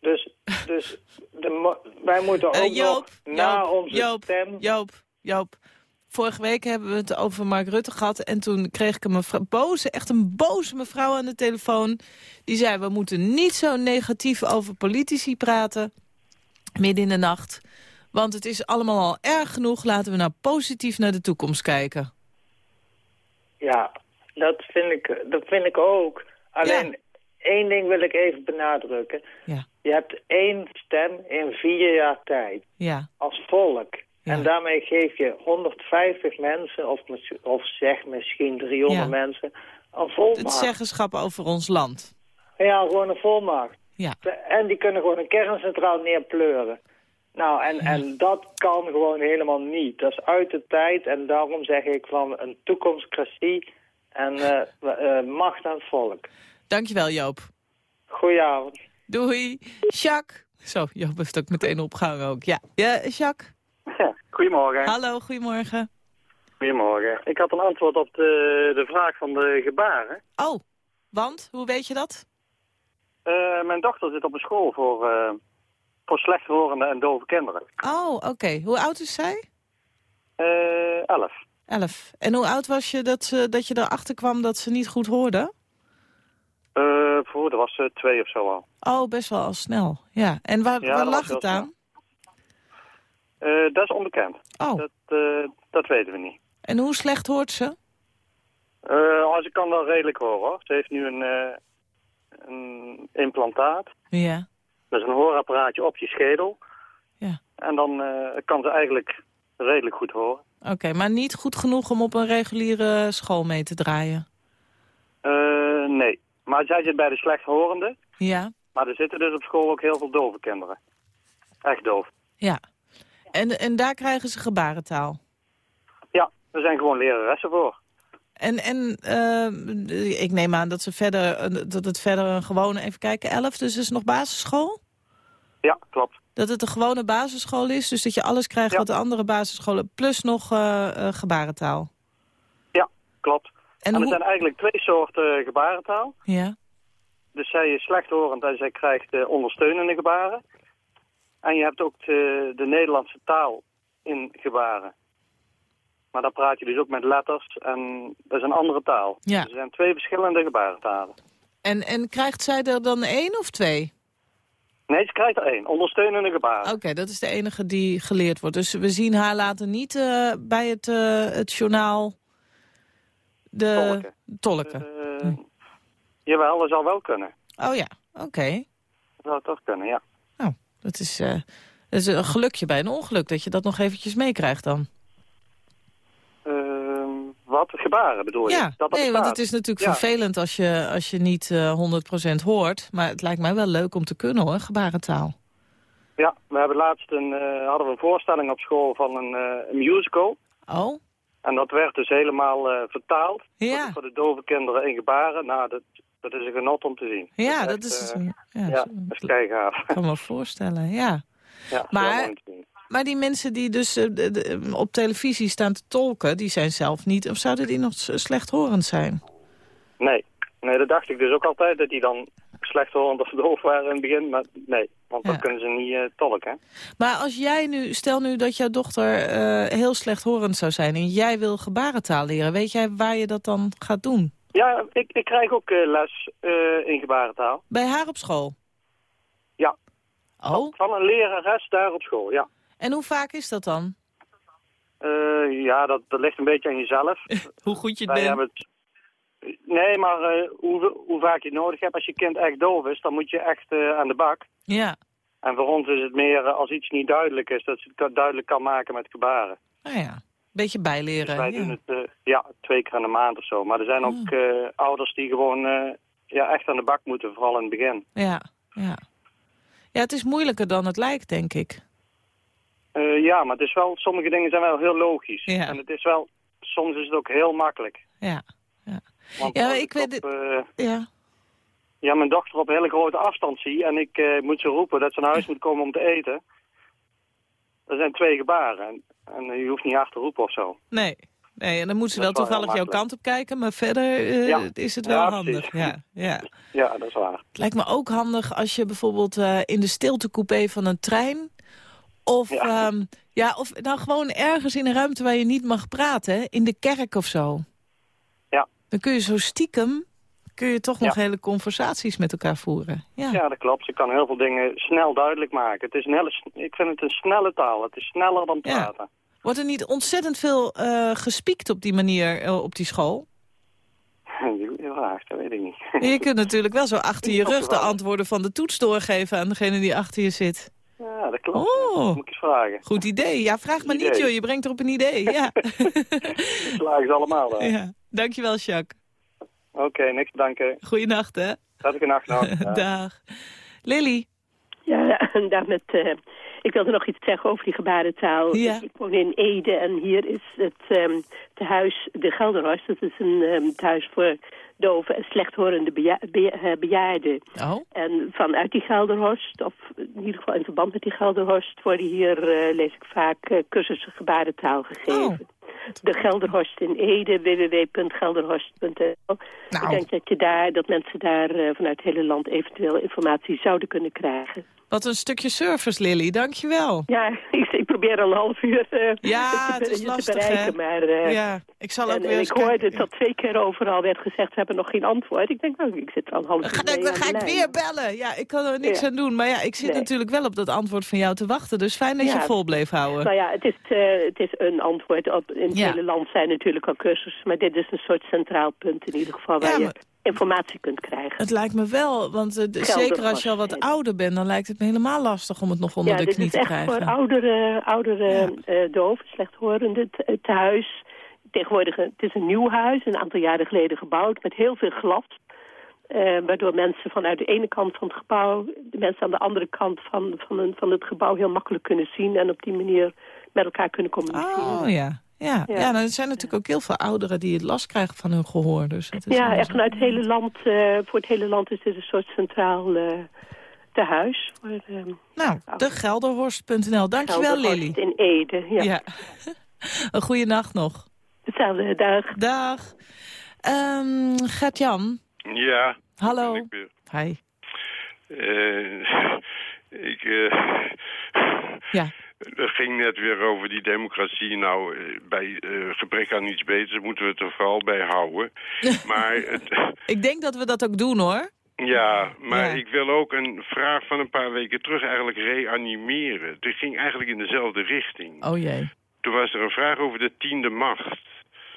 Speaker 7: Dus, dus de, wij moeten ook
Speaker 2: Eh, Joop,
Speaker 7: nog na
Speaker 2: Joop,
Speaker 7: onze
Speaker 2: Joop,
Speaker 7: stem...
Speaker 2: Joop, Joop. Vorige week hebben we het over Mark Rutte gehad. En toen kreeg ik een mevrouw, boze, echt een boze mevrouw aan de telefoon. Die zei, we moeten niet zo negatief over politici praten. Midden in de nacht. Want het is allemaal al erg genoeg. Laten we nou positief naar de toekomst kijken.
Speaker 7: Ja, dat vind ik, dat vind ik ook. Alleen, één ding wil ik even benadrukken.
Speaker 2: Ja,
Speaker 7: Je hebt één stem in vier jaar tijd.
Speaker 2: ja,
Speaker 7: Als volk.
Speaker 2: Ja.
Speaker 7: En daarmee geef je 150 mensen, of, of zeg misschien 300
Speaker 2: Ja.
Speaker 7: mensen, een
Speaker 2: het
Speaker 7: volmacht.
Speaker 2: zeggenschap over ons land.
Speaker 7: Ja, gewoon een volmacht.
Speaker 2: Ja,
Speaker 7: En die kunnen gewoon een kerncentraal neerpleuren. Nou, en, en dat kan gewoon helemaal niet. Dat is uit de tijd en daarom zeg ik van een toekomstcratie en eh, eh, macht aan het volk.
Speaker 2: dankjewel Joop.
Speaker 7: Goedenavond.
Speaker 2: Doei. Jacques. Zo, Joop heeft ook meteen opgehangen ook. Ja, ja Jacques.
Speaker 8: Goedemorgen.
Speaker 2: Hallo, goedemorgen.
Speaker 8: Goedemorgen. Ik had een antwoord op de, de vraag van de gebaren.
Speaker 2: Oh, want? Hoe weet je dat?
Speaker 8: Eh, mijn dochter zit op een school voor, eh, voor slechthorende en dove kinderen.
Speaker 2: Oh, oké. Hoe oud is zij?
Speaker 8: Eh, elf.
Speaker 2: Elf. En hoe oud was je dat, ze, dat je erachter kwam dat ze niet goed hoorde?
Speaker 8: Eh, voor, dat was ze twee of zo al.
Speaker 2: Oh, best wel al snel. Ja. En waar,
Speaker 8: Ja,
Speaker 2: waar lag het aan?
Speaker 8: Eh, dat is onbekend.
Speaker 2: Oh,
Speaker 8: Dat, eh, dat weten we niet.
Speaker 2: en hoe slecht hoort ze?
Speaker 8: Eh, als ik kan wel redelijk horen hoor. Ze heeft nu een, eh, een implantaat.
Speaker 2: Ja.
Speaker 8: Dat is een hoorapparaatje op je schedel.
Speaker 2: Ja.
Speaker 8: En dan eh, kan ze eigenlijk redelijk goed horen.
Speaker 2: Oké, maar niet goed genoeg om op een reguliere school mee te draaien?
Speaker 8: Eh, nee. Maar zij zit bij de slechthorenden.
Speaker 2: Ja.
Speaker 8: Maar er zitten dus op school ook heel veel dove kinderen. Echt doof.
Speaker 2: Ja. En, en daar krijgen ze gebarentaal?
Speaker 8: Ja, er zijn gewoon leraressen voor.
Speaker 2: En, en eh, ik neem aan dat, ze verder, dat het verder een gewone, even kijken, 11, dus is nog basisschool?
Speaker 8: Ja, klopt.
Speaker 2: Dat het een gewone basisschool is, dus dat je alles krijgt
Speaker 8: Ja.
Speaker 2: wat de andere basisscholen, plus nog eh, eh, gebarentaal.
Speaker 8: Ja, klopt.
Speaker 2: En,
Speaker 8: En, er
Speaker 2: hoe...
Speaker 8: zijn eigenlijk twee soorten gebarentaal.
Speaker 2: Ja,
Speaker 8: Dus zij is slechthorend en zij krijgt eh, ondersteunende gebaren. En je hebt ook de, de Nederlandse taal in gebaren. Maar dan praat je dus ook met letters en dat is een andere taal.
Speaker 2: Ja.
Speaker 8: Dus er zijn twee verschillende gebarentalen.
Speaker 2: en, en krijgt zij er dan één of twee?
Speaker 8: Nee, ze krijgt er één. Ondersteunende gebaren.
Speaker 2: Oké, dat is de enige die geleerd wordt. Dus we zien haar later niet eh, bij het, eh, het journaal de
Speaker 8: Tolken.
Speaker 2: tolken.
Speaker 8: Eh, Jawel, dat zou wel kunnen.
Speaker 2: Oh ja, oké.
Speaker 8: Dat zou toch kunnen, ja.
Speaker 2: Nou, dat is, dat is een gelukje bij een ongeluk dat je dat nog eventjes meekrijgt dan.
Speaker 8: Wat? Gebaren bedoel je?
Speaker 2: Ja,
Speaker 8: dat dat
Speaker 2: nee, want het is natuurlijk
Speaker 8: Ja.
Speaker 2: vervelend als je, als je niet eh 100% hoort. Maar het lijkt mij wel leuk om te kunnen hoor, gebarentaal.
Speaker 8: Ja, we hebben laatst een, eh, hadden we een voorstelling op school van een, eh, een musical.
Speaker 2: Oh,
Speaker 8: En dat werd dus helemaal vertaald
Speaker 2: Ja.
Speaker 8: voor, de dove kinderen in gebaren. Nou, dat, dat is een genot om te zien.
Speaker 2: ja,
Speaker 8: echt,
Speaker 2: dat is...
Speaker 8: eh,
Speaker 2: ja,
Speaker 8: ja, dat is
Speaker 2: kan me voorstellen, ja.
Speaker 8: Ja,
Speaker 2: Maar- Maar die mensen die dus eh, de- de- op televisie staan te tolken... die zijn zelf niet... of zouden die nog slechthorend zijn?
Speaker 8: Nee. nee, dat dacht ik dus ook altijd, dat die dan slechthorend of doof waren in het begin. Maar nee, want
Speaker 2: Ja.
Speaker 8: dat kunnen ze niet eh, tolken.
Speaker 2: Maar als jij nu... stel nu dat jouw dochter eh, heel slechthorend zou zijn... en jij wil gebarentaal leren... weet jij waar je dat dan gaat doen?
Speaker 8: Ja, ik, ik krijg ook eh, les eh, in gebarentaal.
Speaker 2: Bij haar op school?
Speaker 8: Ja.
Speaker 2: Oh,
Speaker 8: Van een lerares daar op school, ja.
Speaker 2: En hoe vaak is dat dan?
Speaker 8: Eh, ja, dat, dat ligt een beetje aan jezelf.
Speaker 2: Hoe goed je het
Speaker 8: Wij
Speaker 2: bent?
Speaker 8: het... Nee, maar eh, hoe, hoe vaak je het nodig hebt. Als je kind echt doof is, dan moet je echt eh, aan de bak.
Speaker 2: Ja,
Speaker 8: En voor ons is het meer als iets niet duidelijk is, dat ze het duidelijk kan maken met gebaren.
Speaker 2: nou ja. Beetje
Speaker 8: Dus
Speaker 2: bijleren.
Speaker 8: wij
Speaker 2: ja.
Speaker 8: doen het ja, twee keer in de maand of zo. Maar er zijn ook eh, ouders die gewoon ja, echt aan de bak moeten, vooral in het begin.
Speaker 2: Ja, ja. Ja, het is moeilijker dan het lijkt, denk ik.
Speaker 8: Eh, ja, maar het is wel, sommige dingen zijn wel heel logisch.
Speaker 2: Ja.
Speaker 8: En het is wel, soms is het ook heel makkelijk.
Speaker 2: Ja, ja.
Speaker 8: Want
Speaker 2: Ja, ik weet
Speaker 8: op, eh,
Speaker 2: Ja,
Speaker 8: ja, mijn dochter op hele grote afstand zie en ik eh, moet ze roepen dat ze naar huis moet komen om te eten. Er zijn twee gebaren en, en je hoeft niet hard te roepen of zo.
Speaker 2: Nee. Nee, en dan moet ze wel toevallig jouw kant op kijken, maar verder
Speaker 8: Ja.
Speaker 2: is het wel
Speaker 8: Ja,
Speaker 2: handig. Ja, ja.
Speaker 8: Ja, dat is waar.
Speaker 2: Het lijkt me ook handig als je bijvoorbeeld in de stiltecoupé van een trein... of
Speaker 8: Ja.
Speaker 2: ja. ja, of nou gewoon ergens in een ruimte waar je niet mag praten, in de kerk of zo.
Speaker 8: Ja.
Speaker 2: Dan kun je zo stiekem, kun je toch nog
Speaker 8: Ja.
Speaker 2: hele conversaties met elkaar voeren. Ja.
Speaker 8: Ja, dat klopt. Je kan heel veel dingen snel duidelijk maken. Het is een hele, ik vind het een snelle taal. Het is sneller dan
Speaker 2: Ja.
Speaker 8: praten.
Speaker 2: Wordt er niet ontzettend veel eh gespiekt op die manier eh, op die school?
Speaker 8: Vraag, dat weet ik niet.
Speaker 2: Je kunt natuurlijk wel zo achter je rug de antwoorden van de toets doorgeven aan degene die achter je zit.
Speaker 8: Ja, dat klopt.
Speaker 2: Oh.
Speaker 8: Moet ik eens vragen.
Speaker 2: Goed idee. Ja, vraag maar niet joh, je brengt erop een idee. Ja.
Speaker 8: Slagen ze allemaal dan.
Speaker 2: ja. Dankjewel, Jacques.
Speaker 8: Oké, niks te danken.
Speaker 2: Goeienacht, hè.
Speaker 8: Prettige nacht nog. Ja.
Speaker 2: Dag. Lily.
Speaker 9: Ja, en daar met, eh, ik wilde nog iets zeggen over die gebarentaal.
Speaker 2: Ja.
Speaker 9: Ik woon in Ede en hier is het um, tehuis De Gelderhorst. Dat is een um, thuis voor dove en slechthorende beja be uh, bejaarden.
Speaker 2: Oh.
Speaker 9: En vanuit die Gelderhorst, of in ieder geval in verband met die Gelderhorst... worden hier, uh, lees ik vaak, uh, cursussen gebarentaal gegeven.
Speaker 2: Oh.
Speaker 9: De Gelderhorst in Ede, www.gelderhorst.nl.
Speaker 2: Nou.
Speaker 9: Ik denk dat, je daar, dat mensen daar uh, vanuit het hele land eventueel informatie zouden kunnen krijgen.
Speaker 2: Wat een stukje service, Lily. Dankjewel.
Speaker 9: Ja, ik, ik probeer al een half uur uh,
Speaker 2: ja,
Speaker 9: te,
Speaker 2: het is lastig,
Speaker 9: te bereiken.
Speaker 2: Hè?
Speaker 9: Maar, uh,
Speaker 2: ja, ik zal ook
Speaker 9: en,
Speaker 2: weer
Speaker 9: en ik hoorde dat twee keer overal werd gezegd, we hebben nog geen antwoord. Ik denk, nou, ik zit al een half uur
Speaker 2: ga, Dan ga ik weer bellen. Ja, ik kan er niks
Speaker 9: ja.
Speaker 2: aan doen. Maar ja, ik zit
Speaker 9: nee.
Speaker 2: natuurlijk wel op dat antwoord van jou te wachten. Dus fijn dat
Speaker 9: ja.
Speaker 2: je vol bleef houden.
Speaker 9: Nou ja, het is, uh, het is een antwoord. Op, in het hele land zijn natuurlijk al cursussen. Maar dit is een soort centraal punt in ieder geval waar maar... je informatie kunt krijgen.
Speaker 2: Het lijkt me wel, want uh, zeker als je al wat ouder bent... dan lijkt het me helemaal lastig om het nog onder
Speaker 9: ja,
Speaker 2: de knie te krijgen.
Speaker 9: Ja, dit is echt voor oudere, oudere ja. uh, doven, slechthorenden thuis. Tegenwoordig, het is een nieuw huis, een aantal jaren geleden gebouwd... met heel veel glas. Uh, waardoor mensen vanuit de ene kant van het gebouw... de mensen aan de andere kant van, van, een, van het gebouw heel makkelijk kunnen zien... en op die manier met elkaar kunnen communiceren.
Speaker 2: Oh ja. Ja, ja. ja er zijn natuurlijk ook heel veel ouderen die het last krijgen van hun gehoor. Dus het is
Speaker 9: ja, echt vanuit het hele land, uh, voor het hele land is dit een soort centraal uh, tehuis. Voor, uh,
Speaker 2: nou, degelderhorst.nl. Dankjewel, Lily.
Speaker 9: in Ede, ja.
Speaker 2: ja. een goede nacht nog.
Speaker 9: Hetzelfde, dag.
Speaker 2: Dag. Um, Gert-Jan.
Speaker 10: Ja.
Speaker 2: Hallo.
Speaker 10: Ik weer.
Speaker 2: Hi.
Speaker 10: ik... eh,
Speaker 2: ja.
Speaker 10: Het ging net weer over die democratie. Nou, bij uh, gebrek aan iets beters moeten we het er vooral bij houden. maar het...
Speaker 2: Ik denk dat we dat ook doen, hoor.
Speaker 10: Ja, maar
Speaker 2: Ja.
Speaker 10: ik wil ook een vraag van een paar weken terug eigenlijk reanimeren. Het ging eigenlijk in dezelfde richting.
Speaker 2: Oh jee.
Speaker 10: Toen was er een vraag over de tiende macht.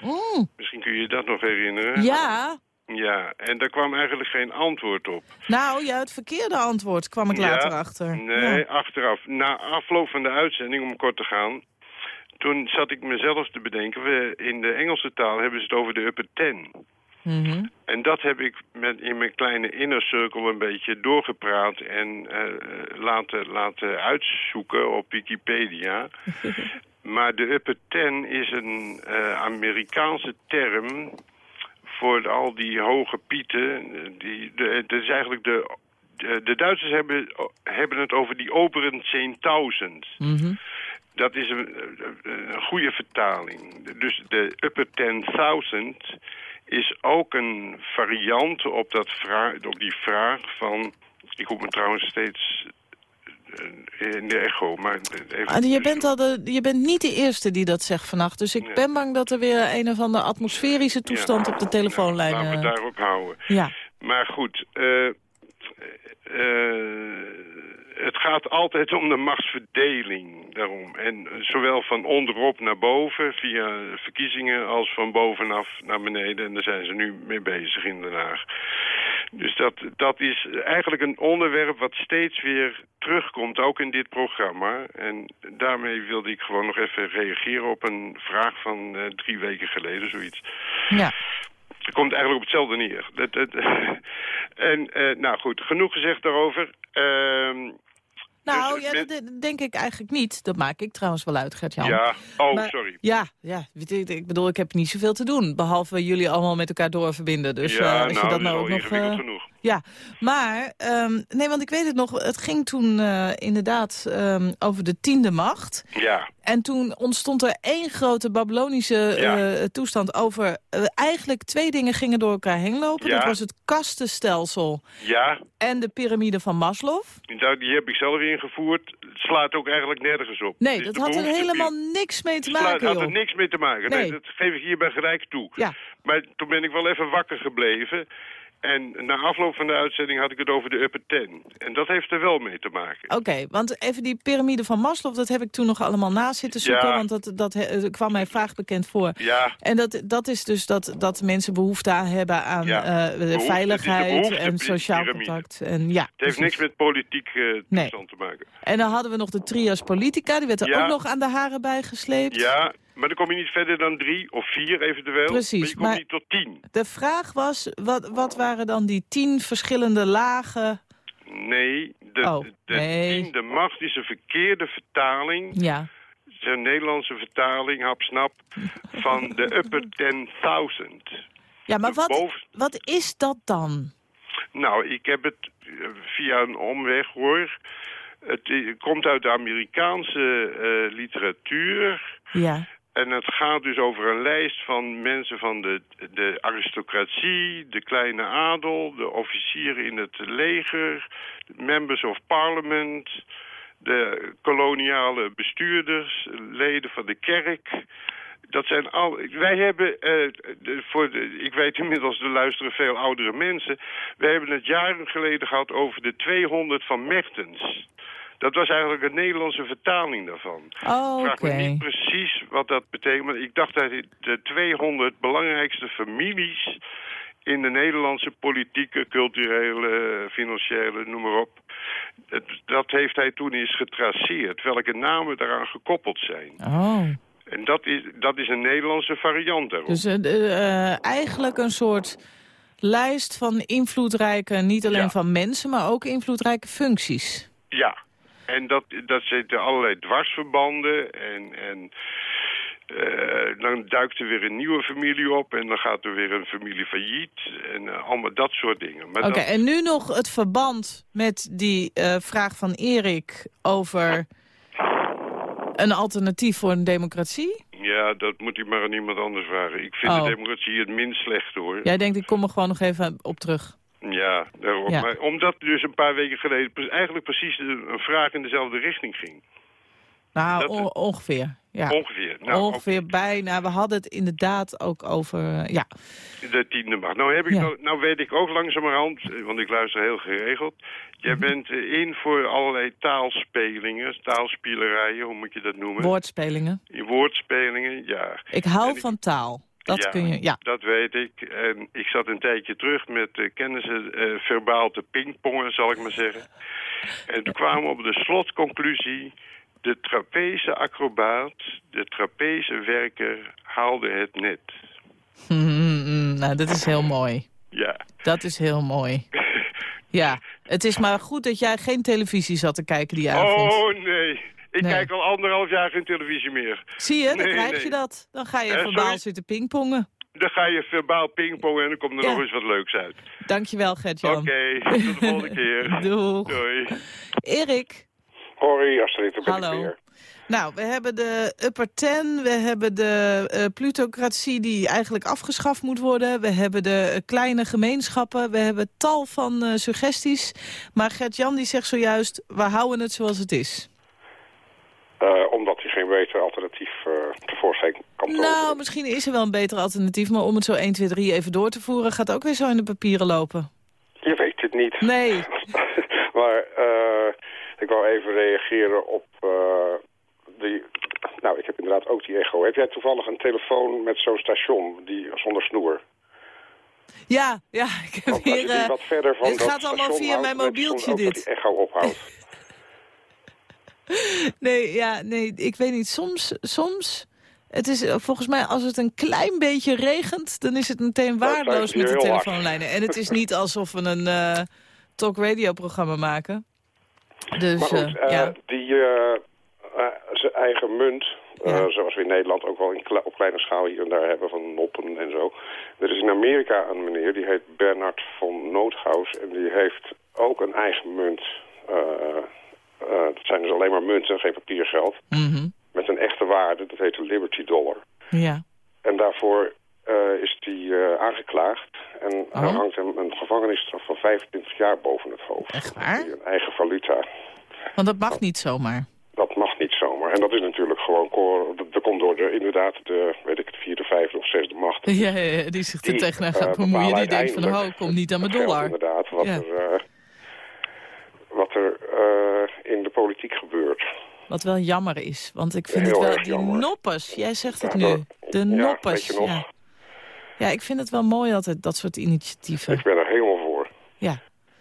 Speaker 2: Mm.
Speaker 10: Misschien kun je je dat nog herinneren.
Speaker 2: Ja.
Speaker 10: Ja, en daar kwam eigenlijk geen antwoord op.
Speaker 2: Nou, ja, het verkeerde antwoord kwam ik
Speaker 10: Ja,
Speaker 2: later achter.
Speaker 10: Nee,
Speaker 2: Ja.
Speaker 10: achteraf. Na afloop van de uitzending, om kort te gaan... toen zat ik mezelf te bedenken... We, in de Engelse taal hebben ze het over de upper ten.
Speaker 2: Mhm.
Speaker 10: En dat heb ik met, in mijn kleine inner circle een beetje doorgepraat... en eh, laten, laten uitzoeken op Wikipedia... Maar de upper ten is een uh, Amerikaanse term voor al die hoge pieten. Die, de, dat is eigenlijk de, de, de Duitsers hebben, hebben het over die oberen 10.000.
Speaker 2: Mm -hmm.
Speaker 10: Dat is een, een, goede vertaling. Dus de upper 10.000 is ook een variant op, dat vraag, op die vraag van... Ik hoef me trouwens steeds in de echo. Maar even
Speaker 2: ah, je, bent al de, je bent niet de eerste die dat zegt vannacht. Dus ik
Speaker 10: nee.
Speaker 2: ben bang dat er weer een of andere atmosferische toestand ja. op de telefoonlijn...
Speaker 10: Ja, laten we daarop houden.
Speaker 2: Ja.
Speaker 10: Maar goed, uh, uh, het gaat altijd om de machtsverdeling daarom. En zowel van onderop naar boven via verkiezingen als van bovenaf naar beneden. En daar zijn ze nu mee bezig in Den Haag. Dus dat, dat is eigenlijk een onderwerp wat steeds weer terugkomt, ook in dit programma. En daarmee wilde ik gewoon nog even reageren op een vraag van uh, drie weken geleden, zoiets.
Speaker 2: Ja.
Speaker 10: Het komt eigenlijk op hetzelfde neer. En, uh, nou goed, genoeg gezegd daarover. Uh,
Speaker 2: nou, dus, ja, dat denk ik eigenlijk niet. Dat maak ik trouwens wel uit, Gert-Jan.
Speaker 10: Ja, oh,
Speaker 2: maar,
Speaker 10: sorry.
Speaker 2: Ja, ja, ik bedoel, ik heb niet zoveel te doen. Behalve jullie allemaal met elkaar doorverbinden. Dus
Speaker 10: ja,
Speaker 2: uh, als
Speaker 10: nou,
Speaker 2: je dat nou ook
Speaker 10: nog... genoeg.
Speaker 2: Ja, maar, ehm, nee, want ik weet het nog, het ging toen eh, inderdaad ehm, over de tiende macht.
Speaker 10: Ja,
Speaker 2: En toen ontstond er één grote Babylonische
Speaker 10: Ja.
Speaker 2: eh, toestand over... eh, eigenlijk twee dingen gingen door elkaar heen lopen.
Speaker 10: Ja.
Speaker 2: Dat was het kastenstelsel
Speaker 10: ja.
Speaker 2: en de piramide van Maslow.
Speaker 10: Nou, die heb ik zelf ingevoerd. Het slaat ook eigenlijk nergens op.
Speaker 2: Nee,
Speaker 10: Het
Speaker 2: dat had er helemaal niks mee te
Speaker 10: Het
Speaker 2: maken,
Speaker 10: had er niks mee te maken. Nee.
Speaker 2: Nee.
Speaker 10: dat geef ik hierbij gelijk toe.
Speaker 2: Ja.
Speaker 10: Maar toen ben ik wel even wakker gebleven. En na afloop van de uitzending had ik het over de upper ten. En dat heeft er wel mee te maken.
Speaker 2: Oké, want even die piramide van Maslow, dat heb ik toen nog allemaal na zitten zoeken,
Speaker 10: Ja.
Speaker 2: want dat, dat eh, kwam mij vaag bekend voor.
Speaker 10: Ja,
Speaker 2: En dat, dat is dus dat, dat mensen behoefte aan hebben aan
Speaker 10: Ja,
Speaker 2: eh,
Speaker 10: behoefte-
Speaker 2: veiligheid en sociaal contact. En, ja,
Speaker 10: het heeft
Speaker 2: precies.
Speaker 10: niks met politiek
Speaker 2: Nee.
Speaker 10: toestand te maken.
Speaker 2: En dan hadden we nog de trias politica, die werd er
Speaker 10: Ja.
Speaker 2: ook nog aan de haren bijgesleept.
Speaker 10: Ja, maar dan kom je niet verder dan drie of vier eventueel.
Speaker 2: Precies,
Speaker 10: Maar je komt
Speaker 2: maar-
Speaker 10: niet tot tien.
Speaker 2: De vraag was, wat, wat waren dan die tien verschillende lagen?
Speaker 10: Nee, de,
Speaker 2: Oh,
Speaker 10: de
Speaker 2: nee.
Speaker 10: tiende macht is een verkeerde vertaling.
Speaker 2: Ja,
Speaker 10: Zijn Nederlandse vertaling, hapsnap, van de upper 10.000.
Speaker 2: ja maar
Speaker 10: De
Speaker 2: wat,
Speaker 10: boven-
Speaker 2: wat is dat dan?
Speaker 10: Nou, ik heb het eh, via een omweg hoor. Het eh, komt uit de Amerikaanse eh, literatuur.
Speaker 2: Ja,
Speaker 10: En het gaat dus over een lijst van mensen van de, de aristocratie, de kleine adel, de officieren in het leger, members of parliament, de koloniale bestuurders, leden van de kerk. Dat zijn al. Wij hebben, eh, voor ik weet inmiddels, er luisteren veel oudere mensen. Wij hebben het jaren geleden gehad over de 200 van Mertens. Dat was eigenlijk een Nederlandse vertaling daarvan.
Speaker 2: oh,
Speaker 10: Ik vraag me niet precies wat dat betekent. Maar ik dacht dat de 200 belangrijkste families in de Nederlandse politieke, culturele, financiële, noem maar op. Dat, heeft hij toen eens getraceerd. Welke namen daaraan gekoppeld zijn.
Speaker 2: Oh,
Speaker 10: En dat is, dat is een Nederlandse variant daarop.
Speaker 2: dus eh, eh, eigenlijk een soort lijst van invloedrijke, niet alleen
Speaker 10: Ja.
Speaker 2: van mensen, maar ook invloedrijke functies.
Speaker 10: Ja, en dat, dat zitten allerlei dwarsverbanden en, en eh, dan duikt er weer een nieuwe familie op en dan gaat er weer een familie failliet en eh, allemaal dat soort dingen.
Speaker 2: Oké,
Speaker 10: dat-
Speaker 2: en nu nog het verband met die eh, vraag van Erik over een alternatief voor een democratie.
Speaker 10: ja, dat moet u maar aan iemand anders vragen. Ik vind
Speaker 2: Oh.
Speaker 10: de democratie het minst slechte hoor.
Speaker 2: Jij denkt, ik kom er gewoon nog even op terug.
Speaker 10: Ja, daarom.
Speaker 2: Ja.
Speaker 10: Maar omdat dus een paar weken geleden eigenlijk precies de- een vraag in dezelfde richting ging.
Speaker 2: Nou, on- ongeveer. Ja.
Speaker 10: Ongeveer. Nou,
Speaker 2: ongeveer bijna. We hadden het inderdaad ook over... eh, ja.
Speaker 10: De tiende macht. Nou, heb ik
Speaker 2: Ja.
Speaker 10: nou, nou weet ik ook langzamerhand, eh, want ik luister heel geregeld. Jij
Speaker 2: Mhm.
Speaker 10: bent eh, in voor allerlei taalspelingen, taalspielerijen, hoe moet je dat noemen?
Speaker 2: Woordspelingen.
Speaker 10: In woordspelingen, ja.
Speaker 2: Ik hou
Speaker 10: ik-
Speaker 2: van taal. Dat
Speaker 10: ja,
Speaker 2: kun je... Ja.
Speaker 10: dat weet ik. En ik zat een tijdje terug met eh, kennissen eh, verbaal te pingpongen, zal ik maar zeggen. En toen kwamen we op de slotconclusie... de trapeze acrobaat, de trapeze werker haalde het net.
Speaker 2: Mm, nou, dat is heel mooi.
Speaker 10: Ja.
Speaker 2: Dat is heel mooi. Ja, het is maar goed dat jij geen televisie zat te kijken die avond.
Speaker 10: Oh, nee. Ik
Speaker 2: Nee.
Speaker 10: kijk al anderhalf jaar geen televisie meer.
Speaker 2: Zie je, dan
Speaker 10: Nee,
Speaker 2: krijg
Speaker 10: nee.
Speaker 2: je dat. Dan ga je
Speaker 10: Eh,
Speaker 2: verbaal
Speaker 10: sorry?
Speaker 2: zitten pingpongen.
Speaker 10: Dan ga je verbaal pingpongen en dan komt er
Speaker 2: Ja.
Speaker 10: nog eens wat leuks uit.
Speaker 2: Dankjewel, Gert-Jan.
Speaker 10: Oké, tot de volgende keer.
Speaker 2: Doeg.
Speaker 10: Doei.
Speaker 2: Erik,
Speaker 11: Hoi Astrid, daar ben ik
Speaker 2: hallo.
Speaker 11: weer.
Speaker 2: Nou, we hebben de upper ten, we hebben de eh, plutocratie die eigenlijk afgeschaft moet worden. We hebben de eh, kleine gemeenschappen, we hebben tal van eh, suggesties. Maar Gert-Jan die zegt zojuist, we houden het zoals het is.
Speaker 11: Eh, omdat hij geen beter alternatief eh, tevoorschijn kan.
Speaker 2: Nou, misschien is er wel een beter alternatief, maar om het zo 1, 2, 3 even door te voeren... gaat ook weer zo in de papieren lopen.
Speaker 11: Je weet het niet.
Speaker 2: Nee.
Speaker 11: maar eh, ik wou even reageren op die... Nou, ik heb inderdaad ook die echo. Heb jij toevallig een telefoon met zo'n station die zonder snoer?
Speaker 2: Ja, ja, ik heb hier...
Speaker 11: wat verder van
Speaker 2: het
Speaker 11: dat
Speaker 2: gaat allemaal via mijn mobieltje,
Speaker 11: ook dat
Speaker 2: dit.
Speaker 11: die echo ophoudt.
Speaker 2: Nee, ja, nee, ik weet niet. Soms, soms... Het is eh, volgens mij, als het een klein beetje regent... dan is het meteen waardeloos met de
Speaker 11: hard.
Speaker 2: telefoonlijnen. En het is niet alsof we een eh talk-radio-programma maken. Dus,
Speaker 11: maar goed,
Speaker 2: eh, ja.
Speaker 11: die zijn eigen munt, zoals we in Nederland ook wel in kle- op kleine schaal hier en daar hebben van noppen en zo. Er is in Amerika een meneer, die heet Bernard von Noothaus. En die heeft ook een eigen munt. Eh, dat zijn dus alleen maar munten, geen papiergeld.
Speaker 2: Mhm.
Speaker 11: Met een echte waarde, dat heet de Liberty Dollar.
Speaker 2: Ja.
Speaker 11: En daarvoor eh, is die eh, aangeklaagd. En er
Speaker 2: Oh.
Speaker 11: hangt hem een gevangenisstraf van 25 jaar boven het hoofd.
Speaker 2: Echt waar?
Speaker 11: Een eigen valuta.
Speaker 2: Want dat mag niet zomaar.
Speaker 11: Dat mag niet zomaar. En dat is natuurlijk gewoon... Dat, komt door de, inderdaad de, weet ik, het vierde, vijfde of zesde macht.
Speaker 2: Ja, ja, ja, die zich er tegenaan gaat bemoeien. Die denkt van, oh, kom niet aan mijn dollar.
Speaker 11: inderdaad, wat
Speaker 2: Ja.
Speaker 11: er, wat er in de politiek gebeurt.
Speaker 2: Wat wel jammer is. Want ik vind
Speaker 11: Heel
Speaker 2: het wel, die
Speaker 11: jammer.
Speaker 2: noppers. Jij zegt het
Speaker 11: Ja,
Speaker 2: nu. De noppers. Ja. ja, ik vind het wel mooi altijd, dat soort initiatieven.
Speaker 11: Ik ben er helemaal voor.
Speaker 2: Ja.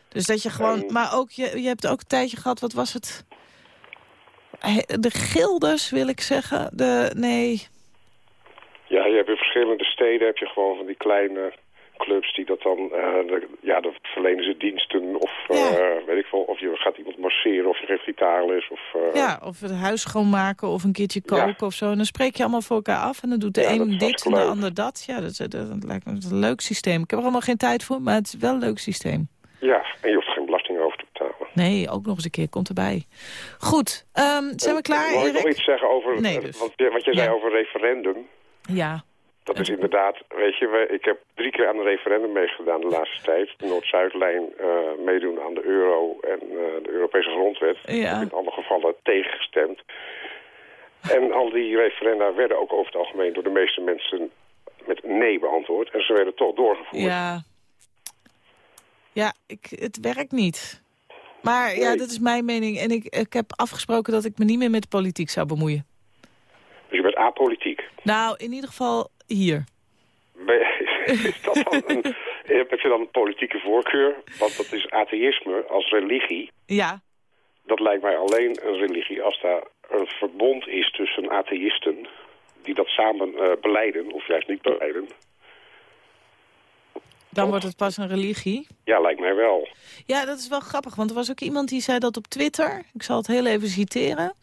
Speaker 2: Dus dat je gewoon...
Speaker 11: En-
Speaker 2: Maar ook, je, je hebt ook een tijdje gehad, wat was het? He- De gilders, wil ik zeggen. De, nee,
Speaker 11: Ja, je hebt in verschillende steden heb je gewoon van die kleine clubs die dat dan, eh, de- ja, dan verlenen ze diensten of eh, weet ik veel, of je gaat iemand masseren of je geeft gitaarles of... eh,
Speaker 2: ja, of het huis schoonmaken of een keertje koken of zo. En dan spreek je allemaal voor elkaar af. En dan doet de
Speaker 11: Ja, dat
Speaker 2: een dit en de ander dat. Ja, dat, is- dat, dat lijkt me een leuk systeem. Ik heb er allemaal geen tijd voor, maar het is wel een leuk systeem.
Speaker 11: Ja, en je hoeft geen belasting over te betalen.
Speaker 2: Nee, ook nog eens een keer, komt erbij. Goed, ehm, zijn we klaar,
Speaker 11: Mag ik nog iets zeggen over,
Speaker 2: Nee, dus.
Speaker 11: want je- wat je zei over referendum?
Speaker 2: Ja,
Speaker 11: Dat is inderdaad, weet je, ik heb drie keer aan een referendum meegedaan de laatste tijd. De Noord-Zuidlijn eh, meedoen aan de euro en eh, de Europese grondwet.
Speaker 2: Ja.
Speaker 11: In alle gevallen tegengestemd. En al die referenda werden ook over het algemeen door de meeste mensen met nee beantwoord. En ze werden toch doorgevoerd.
Speaker 2: ja. Ja, ik, het werkt niet. Maar ja, dat is mijn mening. En ik, ik heb afgesproken dat ik me niet meer met politiek zou bemoeien.
Speaker 11: Dus je bent apolitiek.
Speaker 2: Nou, in ieder geval hier.
Speaker 11: Is dat dan een, heb je dan een politieke voorkeur? Want dat is atheïsme als religie.
Speaker 2: Ja,
Speaker 11: Dat lijkt mij alleen een religie als daar een verbond is tussen atheïsten... die dat samen eh, beleiden, of juist niet beleiden.
Speaker 2: dan wordt het pas een religie.
Speaker 11: Ja, lijkt mij wel.
Speaker 2: Ja, dat is wel grappig, want er was ook iemand die zei dat op Twitter. Ik zal het heel even citeren.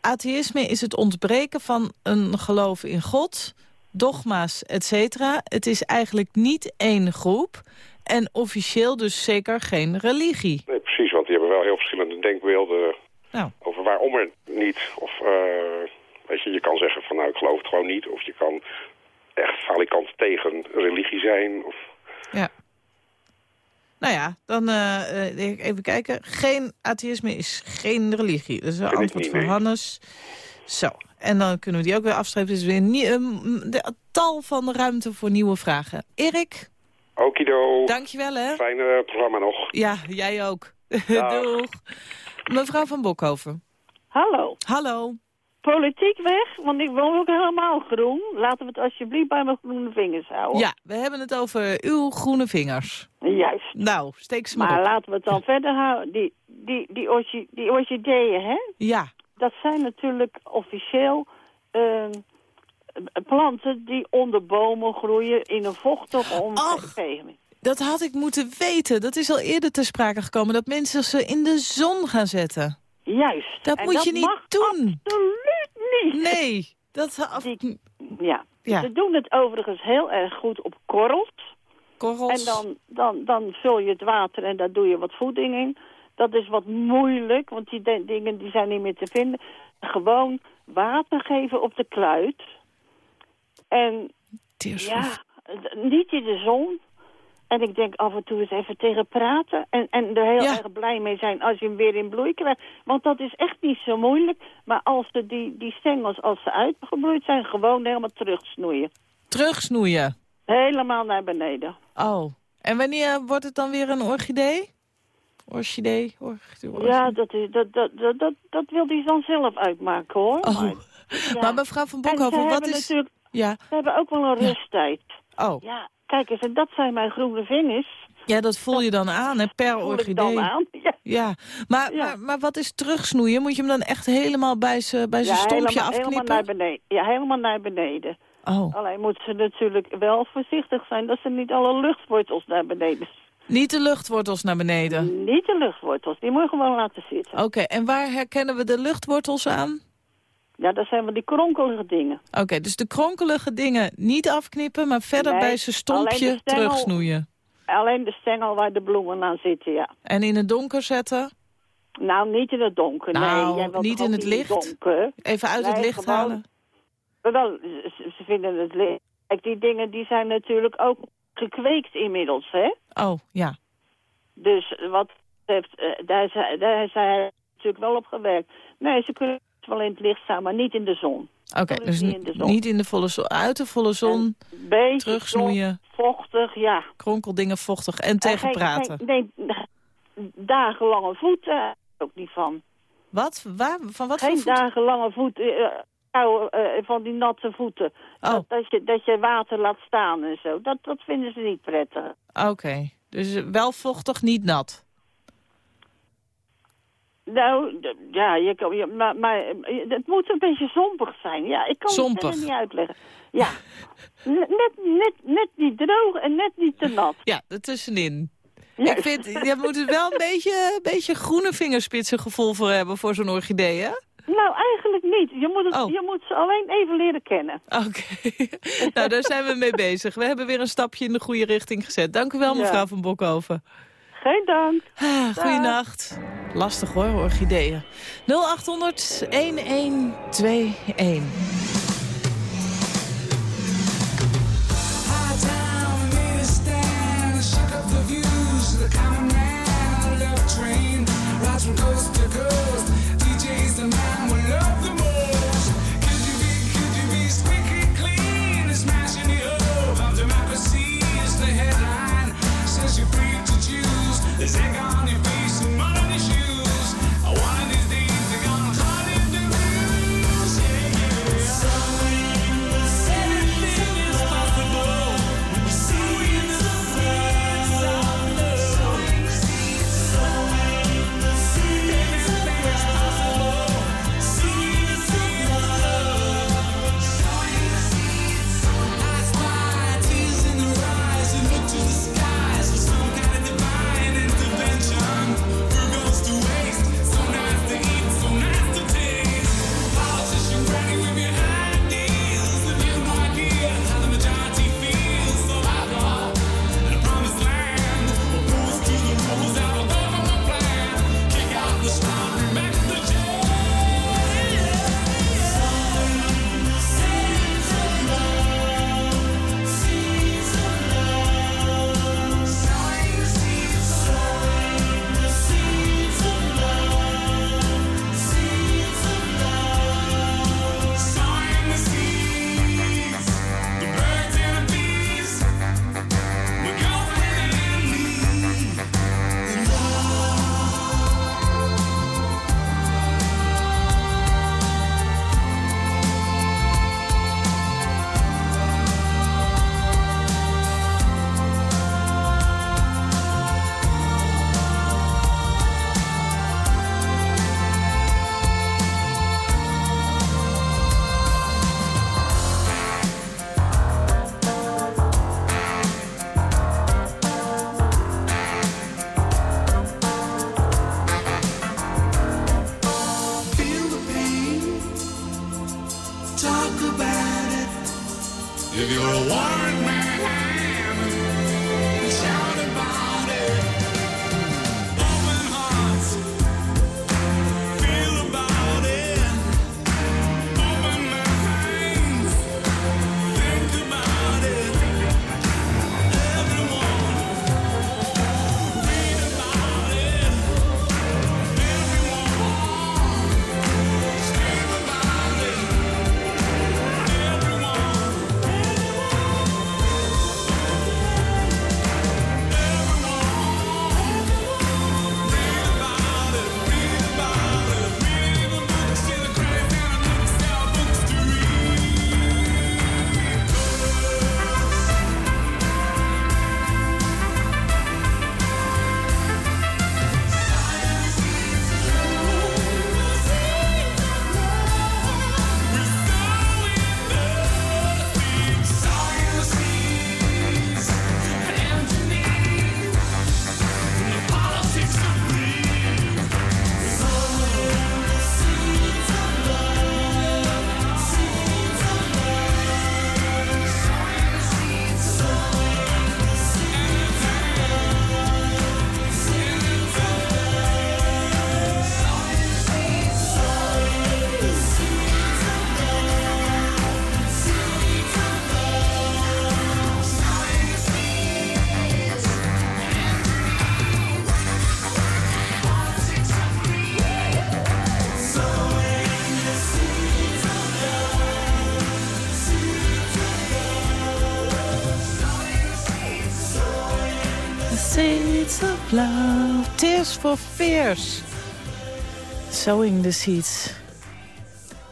Speaker 2: Atheïsme is het ontbreken van een geloof in God, dogma's, et cetera. Het is eigenlijk niet één groep en officieel dus zeker geen religie.
Speaker 11: Nee, precies, want die hebben wel heel verschillende denkbeelden...
Speaker 2: Nou.
Speaker 11: over waarom er niet. Of, eh, weet je, je kan zeggen van nou, ik geloof het gewoon niet. Of je kan echt falikant tegen religie zijn. Of...
Speaker 2: Ja. Nou ja, dan eh, even kijken. Geen atheïsme is geen religie. Dat is een antwoord van. Hannes. Zo, en dan kunnen we die ook weer afstrepen. Is weer nie- een de, tal van ruimte voor nieuwe vragen. Erik,
Speaker 11: Okido.
Speaker 2: dankjewel hè.
Speaker 11: Fijne programma nog.
Speaker 2: Ja, jij ook. Doeg. Mevrouw van Bokhoven.
Speaker 12: Hallo.
Speaker 2: Hallo.
Speaker 12: Politiek weg, want ik woon ook helemaal groen. Laten we het alsjeblieft bij mijn groene vingers houden.
Speaker 2: Ja, we hebben het over uw groene vingers.
Speaker 12: Juist.
Speaker 2: Nou, steek ze maar,
Speaker 12: Maar
Speaker 2: op.
Speaker 12: laten we het dan verder houden. Die, die, die orchideeën, hè?
Speaker 2: Ja,
Speaker 12: Dat zijn natuurlijk officieel ehm, planten die onder bomen groeien in een vochtige omgeving.
Speaker 2: dat had ik moeten weten. Dat is al eerder ter sprake gekomen. Dat mensen ze in de zon gaan zetten.
Speaker 12: Juist.
Speaker 2: Dat
Speaker 12: En
Speaker 2: moet je niet doen.
Speaker 12: Absoluut niet.
Speaker 2: Nee. Dat,
Speaker 12: Ja.
Speaker 2: Ja.
Speaker 12: Ze doen het overigens heel erg goed op korrels.
Speaker 2: Korrels.
Speaker 12: En dan, dan, dan vul je het water en daar doe je wat voeding in. Dat is wat moeilijk, want die de- dingen die zijn niet meer te vinden. Gewoon water geven op de kluit. En ja, niet in de zon. En ik denk af en toe eens even tegen praten. En, en er heel erg blij mee zijn als je hem weer in bloei krijgt. Want dat is echt niet zo moeilijk. Maar als ze die, die stengels, als ze uitgebloeid zijn, gewoon helemaal terugsnoeien.
Speaker 2: Terugsnoeien.
Speaker 12: Helemaal naar beneden.
Speaker 2: Oh. En wanneer wordt het dan weer een orchidee? Orchidee? Orchidee?
Speaker 12: Ja, dat, is, dat, dat, dat, dat, wil hij dan zelf uitmaken, hoor.
Speaker 2: Oh.
Speaker 12: Maar, ja.
Speaker 2: Maar mevrouw van Bokhoven, wat is... Ja.
Speaker 12: Ze hebben ook wel een rusttijd.
Speaker 2: Oh.
Speaker 12: Ja, kijk eens, en dat zijn mijn groene vingers.
Speaker 2: Ja, dat voel je dan aan, hè, per
Speaker 12: voel ik
Speaker 2: orchidee.
Speaker 12: dan aan, ja.
Speaker 2: Ja, maar, Maar, maar wat is terugsnoeien? Moet je hem dan echt helemaal bij zijn bij zijn
Speaker 12: ja,
Speaker 2: stompje
Speaker 12: helemaal,
Speaker 2: afknippen?
Speaker 12: helemaal naar beneden. Ja, helemaal naar beneden.
Speaker 2: Oh.
Speaker 12: Alleen moeten ze natuurlijk wel voorzichtig zijn dat ze niet alle luchtwortels naar beneden...
Speaker 2: Niet de luchtwortels naar beneden?
Speaker 12: Niet de luchtwortels, die moet je gewoon laten zitten.
Speaker 2: Oké, en waar herkennen we de luchtwortels aan?
Speaker 12: Ja, dat zijn wel die kronkelige dingen.
Speaker 2: Oké, dus de kronkelige dingen niet afknippen... maar verder
Speaker 12: Nee,
Speaker 2: bij zijn
Speaker 12: alleen
Speaker 2: stompje
Speaker 12: stengel-
Speaker 2: terugsnoeien.
Speaker 12: Alleen de stengel waar de bloemen aan zitten, ja.
Speaker 2: En in het donker zetten?
Speaker 12: Nou, niet in het donker,
Speaker 2: Nou,
Speaker 12: nee. Jij wilt
Speaker 2: niet in het licht?
Speaker 12: donker?
Speaker 2: Even uit het licht
Speaker 12: gewoon-
Speaker 2: halen?
Speaker 12: Wel, ze, ze vinden het licht. Kijk, die dingen die zijn natuurlijk ook gekweekt inmiddels, hè?
Speaker 2: Oh, ja.
Speaker 12: Dus wat betreft, eh, daar, daar is hij natuurlijk wel op gewerkt. Nee, ze kunnen wel in het licht staan, maar niet in de zon.
Speaker 2: Oké, dus
Speaker 12: niet in de zon.
Speaker 2: niet in de volle zon. Uit de volle zon,
Speaker 12: Beetje
Speaker 2: terugsnoeien,
Speaker 12: vochtig, ja.
Speaker 2: kronkeldingen vochtig en tegen
Speaker 12: En geen-
Speaker 2: praten.
Speaker 12: nee, dagenlange voeten eh, ook niet van.
Speaker 2: Wat? Waar? Van wat
Speaker 12: Geen
Speaker 2: voor voeten?
Speaker 12: dagenlange voeten, eh, van die natte voeten.
Speaker 2: Oh.
Speaker 12: Dat, dat, je, dat je water laat staan en zo. Dat, dat vinden ze niet prettig.
Speaker 2: Oké, dus wel vochtig, niet nat.
Speaker 12: Nou, ja, je kan, je, maar, maar het moet een beetje zompig zijn. Ja, ik kan
Speaker 2: Zompig.
Speaker 12: het niet uitleggen. Ja, net, net, net, niet droog en net niet te nat.
Speaker 2: Ja, ertussenin. Ik vind, je moet er wel een beetje, een beetje groene vingerspitsen gevoel voor hebben voor zo'n orchidee, hè?
Speaker 12: Nou, eigenlijk niet. Je moet, het,
Speaker 2: Oh.
Speaker 12: je moet ze alleen even leren kennen.
Speaker 2: Oké, nou daar zijn we mee bezig. We hebben weer een stapje in de goede richting gezet. Dank u wel,
Speaker 12: Ja.
Speaker 2: mevrouw van Bokhoven.
Speaker 12: Geen dank.
Speaker 2: Ah, goeienacht. Lastig hoor, orchideeën. 0800 1121.
Speaker 13: Is
Speaker 2: it gone? Love. Tears for fears. Sowing the seeds.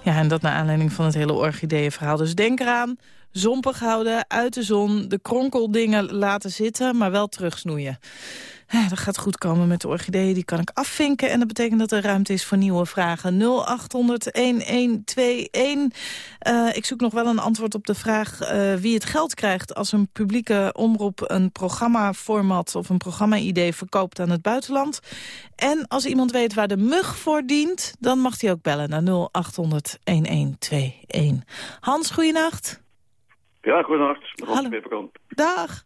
Speaker 2: Ja, en dat naar aanleiding van het hele orchideeënverhaal. Dus denk eraan, zompig houden, uit de zon, de kronkeldingen laten zitten, maar wel terugsnoeien. Dat gaat goed komen met de orchideeën, die kan ik afvinken. En dat betekent dat er ruimte is voor nieuwe vragen. 0800-1121. Eh, ik zoek nog wel een antwoord op de vraag eh, wie het geld krijgt... als een publieke omroep een programmaformat of een programma-idee verkoopt aan het buitenland. En als iemand weet waar de mug voor dient, dan mag hij ook bellen naar 0800-1121. Hans, goeienacht.
Speaker 14: Ja, goedenacht.
Speaker 2: Hallo. Dag.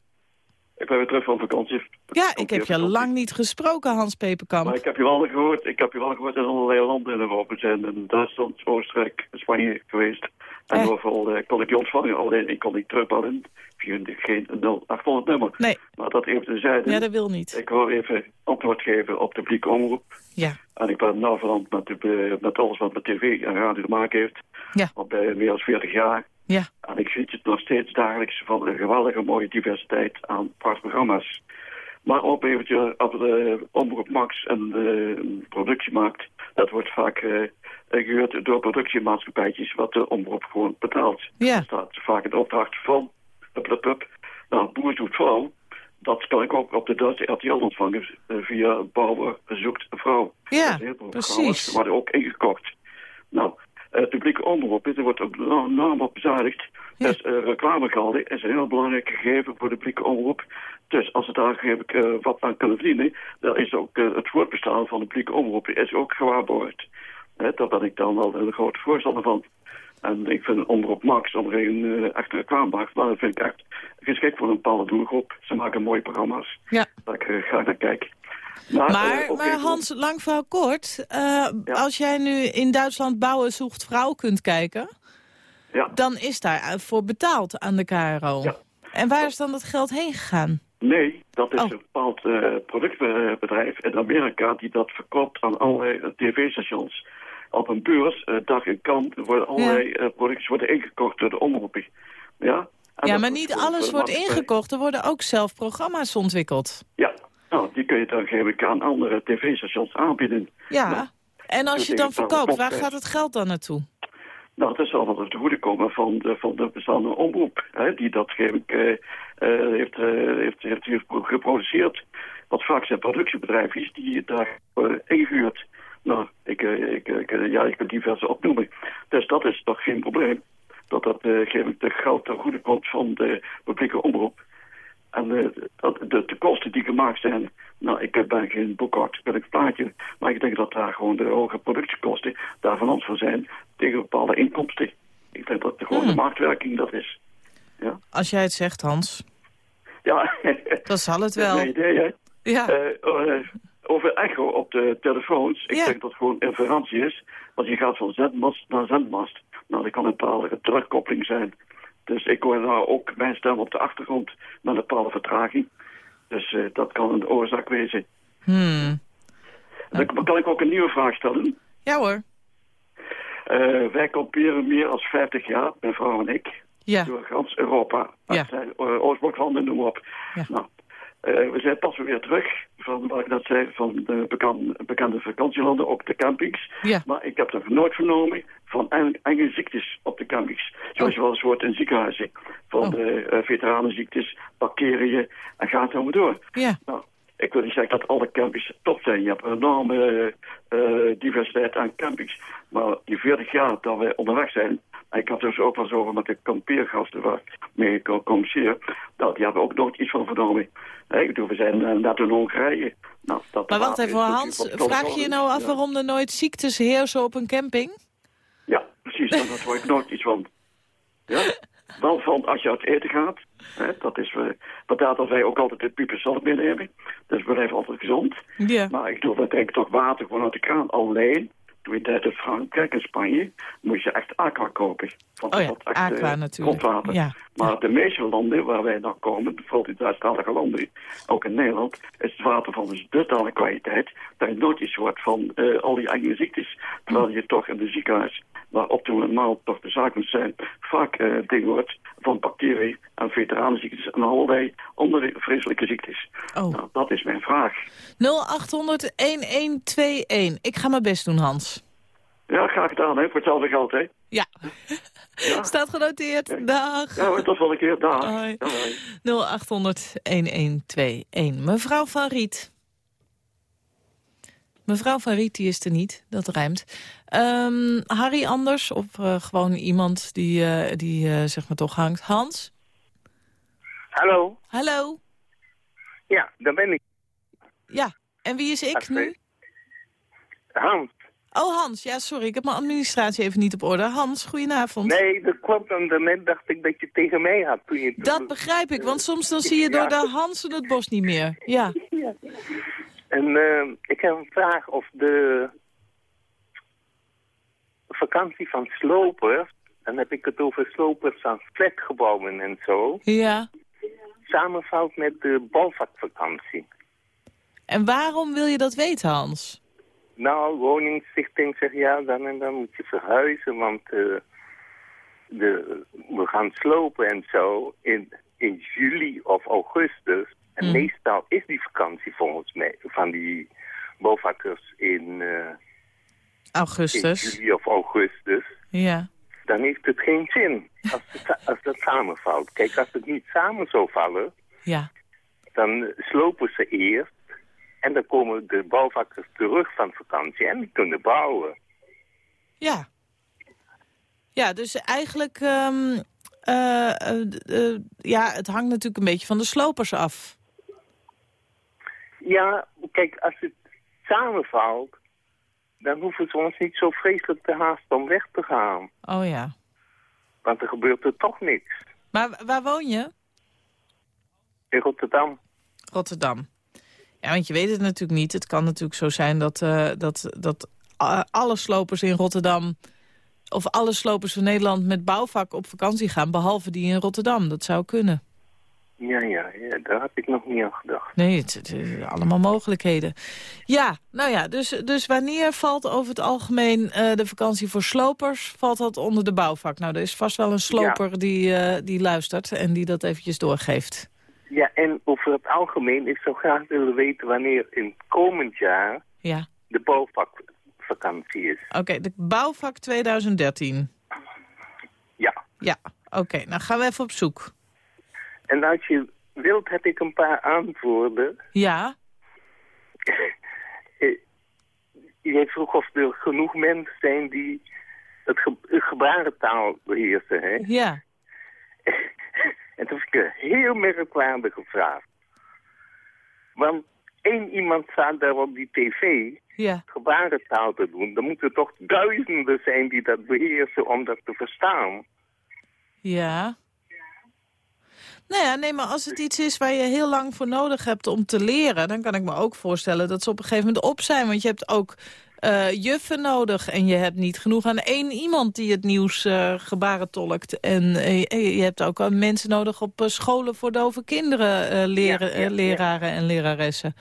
Speaker 14: Ik ben weer terug van vakantie.
Speaker 2: Ja, ik heb je lang niet gesproken, Hans Peperkamp.
Speaker 14: Maar ik heb je wel gehoord, ik heb je wel gehoord in allerlei landen in Europa We zijn. In Duitsland, Oostenrijk, Spanje geweest. En
Speaker 2: Eh.
Speaker 14: overal eh, kon ik je ontvangen. Alleen ik kon niet terugbellen via geen 0800 nummer.
Speaker 2: Nee.
Speaker 14: Maar dat even terzijde.
Speaker 2: Ja, dat wil niet.
Speaker 14: Ik wil even antwoord geven op de publieke omroep.
Speaker 2: Ja.
Speaker 14: En ik ben nauw verwant met, de, eh, met alles wat met tv en radio te maken heeft.
Speaker 2: Ja.
Speaker 14: Al bij meer dan 40 jaar.
Speaker 2: Ja.
Speaker 14: En ik het nog steeds dagelijks van een geweldige mooie diversiteit aan prachtprogramma's. Maar ook eventjes op de Omroep Max en de productiemarkt. Dat wordt vaak eh gehuurd door productiemaatschappijtjes wat de omroep gewoon betaalt.
Speaker 2: Ja.
Speaker 14: Er staat vaak een opdracht van. Hup, hup. Nou, boer zoekt vrouw. Dat kan ik ook op de Duitse RTL ontvangen eh, via Bouwer zoekt vrouw.
Speaker 2: Ja, precies.
Speaker 14: programma's worden ook ingekocht. Nou, eh, publieke omroep, er wordt ook na- naam op bezuinigd. Dus uh, reclamegelden is een heel belangrijk gegeven voor de publieke omroep. Dus als ze daar eh, wat aan kunnen verdienen, dan is ook eh, het voortbestaan van de publieke omroep is ook gewaarborgd. Daar ben ik dan wel een grote voorstander van. En ik vind Omroep Max om geen uh, echte reclame maar dat vind ik echt geschikt voor een bepaalde doelgroep. Ze maken mooie programma's.
Speaker 2: Ja.
Speaker 14: Daar ik uh, graag naar kijk. Maar,
Speaker 2: Maar,
Speaker 14: eh,
Speaker 2: maar Hans, lang verhaal kort. eh, Als jij nu in Duitsland Bouwen zoekt vrouw kunt kijken...
Speaker 14: Ja.
Speaker 2: dan is daar eh, voor betaald aan de KRO. En waar is dan dat geld heen gegaan?
Speaker 14: Nee, dat
Speaker 2: Oh.
Speaker 14: is een bepaald eh, productbedrijf in Amerika die dat verkoopt aan allerlei tv-stations. Op een beurs, dag en kant, worden allerlei producties worden ingekocht door de omroepen. Ja, En
Speaker 2: ja, maar niet alles wordt ingekocht. Er worden ook zelf programma's ontwikkeld.
Speaker 14: Ja, nou, die kun je dan geef ik aan andere tv-stations aanbieden.
Speaker 2: Ja.
Speaker 14: Nou,
Speaker 2: en als je dan verkoopt, waar gaat het geld dan naartoe?
Speaker 14: Nou, dat zal wel te goede komen van de, van de bestaande omroep. Hè, die dat geef ik, eh, eh, heeft, eh, heeft, heeft, heeft geproduceerd. Wat vaak zijn productiebedrijfjes die daar uh, ingehuurd. Nou, ik, ik, ik, ja, ik kan diverse opnoemen. Dus dat is toch geen probleem. Dat dat geef ik de geld ten goede komt van de publieke omroep. En dat, de, de kosten die gemaakt zijn, nou, ik ben geen boekhouder, ik ben een plaatje, maar ik denk dat daar gewoon de hoge productiekosten daar van ons voor zijn tegen bepaalde inkomsten. Ik denk dat gewoon
Speaker 2: Hmm.
Speaker 14: de marktwerking dat is. Ja,
Speaker 2: Als jij het zegt, Hans.
Speaker 14: ja.
Speaker 2: Dan zal het
Speaker 14: Dat is
Speaker 2: wel.
Speaker 14: een idee, hè?
Speaker 2: Ja.
Speaker 14: Eh, eh, over echo op de telefoons, ik
Speaker 2: Ja.
Speaker 14: denk dat het gewoon inferentie is. Want je gaat van zendmast naar zendmast. Nou, dat kan een bepaalde terugkoppeling zijn. Dus ik hoor nou ook mijn stem op de achtergrond met een bepaalde vertraging. Dus eh, dat kan een oorzaak wezen.
Speaker 2: Hmm.
Speaker 14: Dan kan ik ook een nieuwe vraag stellen.
Speaker 2: Ja hoor.
Speaker 14: Eh, wij kamperen meer dan 50 jaar, mijn vrouw en ik,
Speaker 2: Ja.
Speaker 14: door gans Europa.
Speaker 2: Ja.
Speaker 14: Ja. Oostbloklanden, noem maar op.
Speaker 2: Ja.
Speaker 14: Nou, eh, we zijn pas weer terug van wat ik net zei, van de bekende, bekende vakantielanden, ook de campings.
Speaker 2: Ja.
Speaker 14: Maar ik heb er nooit vernomen van enge, ziektes op de campings. Zoals je wel eens hoort in ziekenhuizen. Van
Speaker 2: Oh.
Speaker 14: de eh, veteranenziektes, bacteriën en gaat zo maar door.
Speaker 2: Ja.
Speaker 14: Nou, ik wil niet zeggen dat alle campings top zijn. Je hebt een enorme eh, eh, diversiteit aan campings. Maar die 40 jaar dat wij onderweg zijn... en ik had dus ook wel eens over met de kampeergasten waar ik mee communiceer... Nou, die hebben ook nooit iets van vernomen. Ik bedoel, we zijn eh, net in Hongarije. Nou, dat
Speaker 2: Maar wacht even, Hans. Vraag je je nou af
Speaker 14: Ja.
Speaker 2: waarom er nooit ziektes heersen op een camping?
Speaker 14: Ja, precies. Daar hoor ik nooit iets van. Ja? Wel van als je uit eten gaat. Hè, dat is, uh, vandaar dat wij ook altijd de piepen zelf meenemen. Dus we blijven altijd gezond.
Speaker 2: Ja.
Speaker 14: Maar ik doe, we drinken toch water gewoon uit de kraan. Alleen, toen je tijd in Frankrijk en Spanje, moest je echt aqua kopen. Want
Speaker 2: Oh
Speaker 14: dat
Speaker 2: ja,
Speaker 14: echt,
Speaker 2: aqua
Speaker 14: eh,
Speaker 2: natuurlijk.
Speaker 14: grondwater.
Speaker 2: Ja.
Speaker 14: Maar de meeste landen waar wij naar komen, bijvoorbeeld in Duitsstalige landen, ook in Nederland, is het water van dus dusdanige kwaliteit dat je nooit iets hoort van eh, al die eigen ziektes. Terwijl je toch in de ziekenhuis waar optimaal toch de zaak moet zijn, vaak eh ding wordt van bacteriën en veteranenziektes en allerlei andere vreselijke ziektes.
Speaker 2: Oh.
Speaker 14: Nou, dat is mijn vraag.
Speaker 2: 0800-1121. Ik ga mijn best doen, Hans.
Speaker 14: Ja, graag gedaan, hè, voor hetzelfde geld, hè.
Speaker 2: Ja. Staat genoteerd. Dag.
Speaker 14: Ja, hoor, tot volgende keer. Dag.
Speaker 2: 0800-1121. Mevrouw van Riet. Mevrouw van Riet, die is er niet. Dat rijmt. Ehm, Harry anders? Of eh, gewoon iemand die, eh, die eh, zeg maar toch hangt? Hans?
Speaker 15: Hallo?
Speaker 2: Hallo?
Speaker 15: Ja, daar ben ik.
Speaker 2: Ja. En wie is ik nu?
Speaker 15: Hans.
Speaker 2: Oh, Hans. Ja, sorry. Ik heb mijn administratie even niet op orde. Hans, goedenavond.
Speaker 15: Nee, dat klopt. En daarnet dacht ik dat je tegen mij had. Toen je
Speaker 2: Dat begrijp ik, want soms dan zie je door de Hansen het bos niet meer. Ja.
Speaker 15: En eh, ik heb een vraag of de vakantie van slopers, dan heb ik het over slopers aan flatgebouwen en zo,
Speaker 2: Ja.
Speaker 15: samenvalt met de bouwvakvakantie.
Speaker 2: En waarom wil je dat weten, Hans?
Speaker 15: Nou, woningstichting zegt ja, dan en dan moet je verhuizen, want eh, de, we gaan slopen en zo in, in juli of augustus. En
Speaker 2: Mm.
Speaker 15: meestal is die vakantie volgens mij van die bouwvakkers in, eh, in
Speaker 2: Augustus.
Speaker 15: juli of augustus.
Speaker 2: Ja.
Speaker 15: Dan heeft het geen zin als, het, als dat samenvalt. Kijk, als het niet samen zou vallen,
Speaker 2: Ja.
Speaker 15: dan slopen ze eerst. En dan komen de bouwvakkers terug van vakantie en die kunnen bouwen.
Speaker 2: Ja. Ja, dus eigenlijk... eh, ja, het hangt natuurlijk een beetje van de slopers af.
Speaker 15: Ja, kijk, als het samenvalt, dan hoeven ze ons niet zo vreselijk te haasten om weg te gaan.
Speaker 2: Oh ja.
Speaker 15: Want er gebeurt er toch niks.
Speaker 2: Maar wa- waar woon je?
Speaker 15: In Rotterdam.
Speaker 2: Rotterdam. Ja, want je weet het natuurlijk niet. Het kan natuurlijk zo zijn dat, eh, dat, dat a- alle slopers in Rotterdam... of alle slopers van Nederland met bouwvak op vakantie gaan... behalve die in Rotterdam. Dat zou kunnen.
Speaker 15: Ja, ja, ja, daar had ik nog niet aan gedacht.
Speaker 2: Nee, het, het allemaal mogelijkheden. Ja, nou ja, dus, dus wanneer valt over het algemeen eh, de vakantie voor slopers? Valt dat onder de bouwvak? Nou, er is vast wel een sloper die, eh, die luistert en die dat eventjes doorgeeft.
Speaker 15: Ja, en over het algemeen, ik zou graag willen weten wanneer in het komend jaar
Speaker 2: Ja,
Speaker 15: de bouwvakvakantie is.
Speaker 2: oké, de bouwvak 2013.
Speaker 15: Ja.
Speaker 2: Ja, oké, nou gaan we even op zoek.
Speaker 15: En als je wilt, heb ik een paar antwoorden.
Speaker 2: Ja,
Speaker 15: Eh, Jij vroeg of er genoeg mensen zijn die het ge gebarentaal beheersen, hè?
Speaker 2: ja.
Speaker 15: En toen vind ik een heel merkwaardige vraag. Want één iemand staat daar op die tv
Speaker 2: Ja.
Speaker 15: gebarentaal te doen. Dan moeten er toch duizenden zijn die dat beheersen om dat te verstaan.
Speaker 2: Ja. Nou ja, nee, maar als het iets is waar je heel lang voor nodig hebt om te leren... dan kan ik me ook voorstellen dat ze op een gegeven moment op zijn. Want je hebt ook eh, juffen nodig en je hebt niet genoeg aan één iemand... die het nieuws eh, gebaren tolkt. En eh, je hebt ook mensen nodig op scholen voor dove kinderen... leren, leraren en leraressen.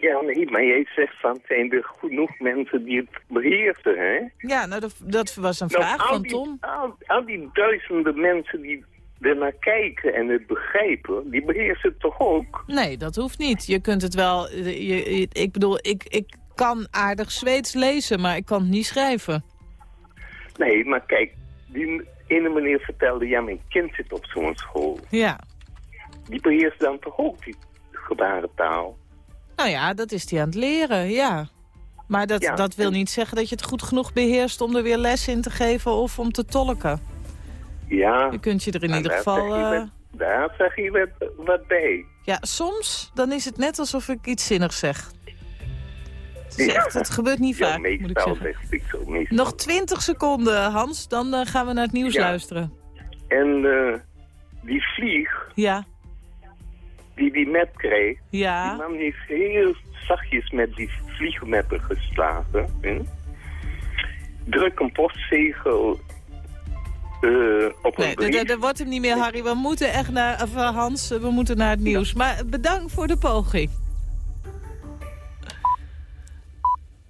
Speaker 15: Ja, nee, maar jij zegt van zijn er genoeg mensen die het beheersen, hè?
Speaker 2: Ja, nou, dat, dat was een
Speaker 15: Nou,
Speaker 2: vraag van
Speaker 15: die-
Speaker 2: Tom.
Speaker 15: Al, al die duizenden mensen die er naar kijken en het begrijpen, die beheersen het toch ook?
Speaker 2: Nee, dat hoeft niet. Je kunt het wel... Je, ik bedoel, ik, ik kan aardig Zweeds lezen, maar ik kan het niet schrijven.
Speaker 15: Nee, maar kijk, die ene meneer vertelde, ja, mijn kind zit op zo'n school.
Speaker 2: Ja.
Speaker 15: Die beheerst dan toch ook die gebarentaal?
Speaker 2: Nou ja, dat is hij aan het leren, ja. Maar dat,
Speaker 15: Ja,
Speaker 2: dat wil niet zeggen dat je het goed genoeg beheerst om er weer les in te geven of om te tolken.
Speaker 15: Ja.
Speaker 2: Je kunt je er in
Speaker 15: En
Speaker 2: ieder geval... eh,
Speaker 15: Daar zeg je wat, wat bij.
Speaker 2: ja, soms dan is het net alsof ik iets zinnigs zeg.
Speaker 15: Ja.
Speaker 2: echt, het gebeurt niet
Speaker 15: Ja,
Speaker 2: vaak, moet ik zeggen.
Speaker 15: zeg ik zo. Meestal.
Speaker 2: Nog 20 seconden, Hans, dan eh, gaan we naar het nieuws
Speaker 15: Ja.
Speaker 2: luisteren.
Speaker 15: En eh, die vlieg
Speaker 2: Ja,
Speaker 15: die die map kreeg,
Speaker 2: ja.
Speaker 15: die man heeft heel zachtjes met die vliegenmapper geslagen. Hè? Druk een postzegel eh, op een
Speaker 2: Nee, dat- wordt hem niet meer, Harry. We moeten echt naar, of, eh, Hans, we moeten naar het nieuws. Maar bedankt voor de poging.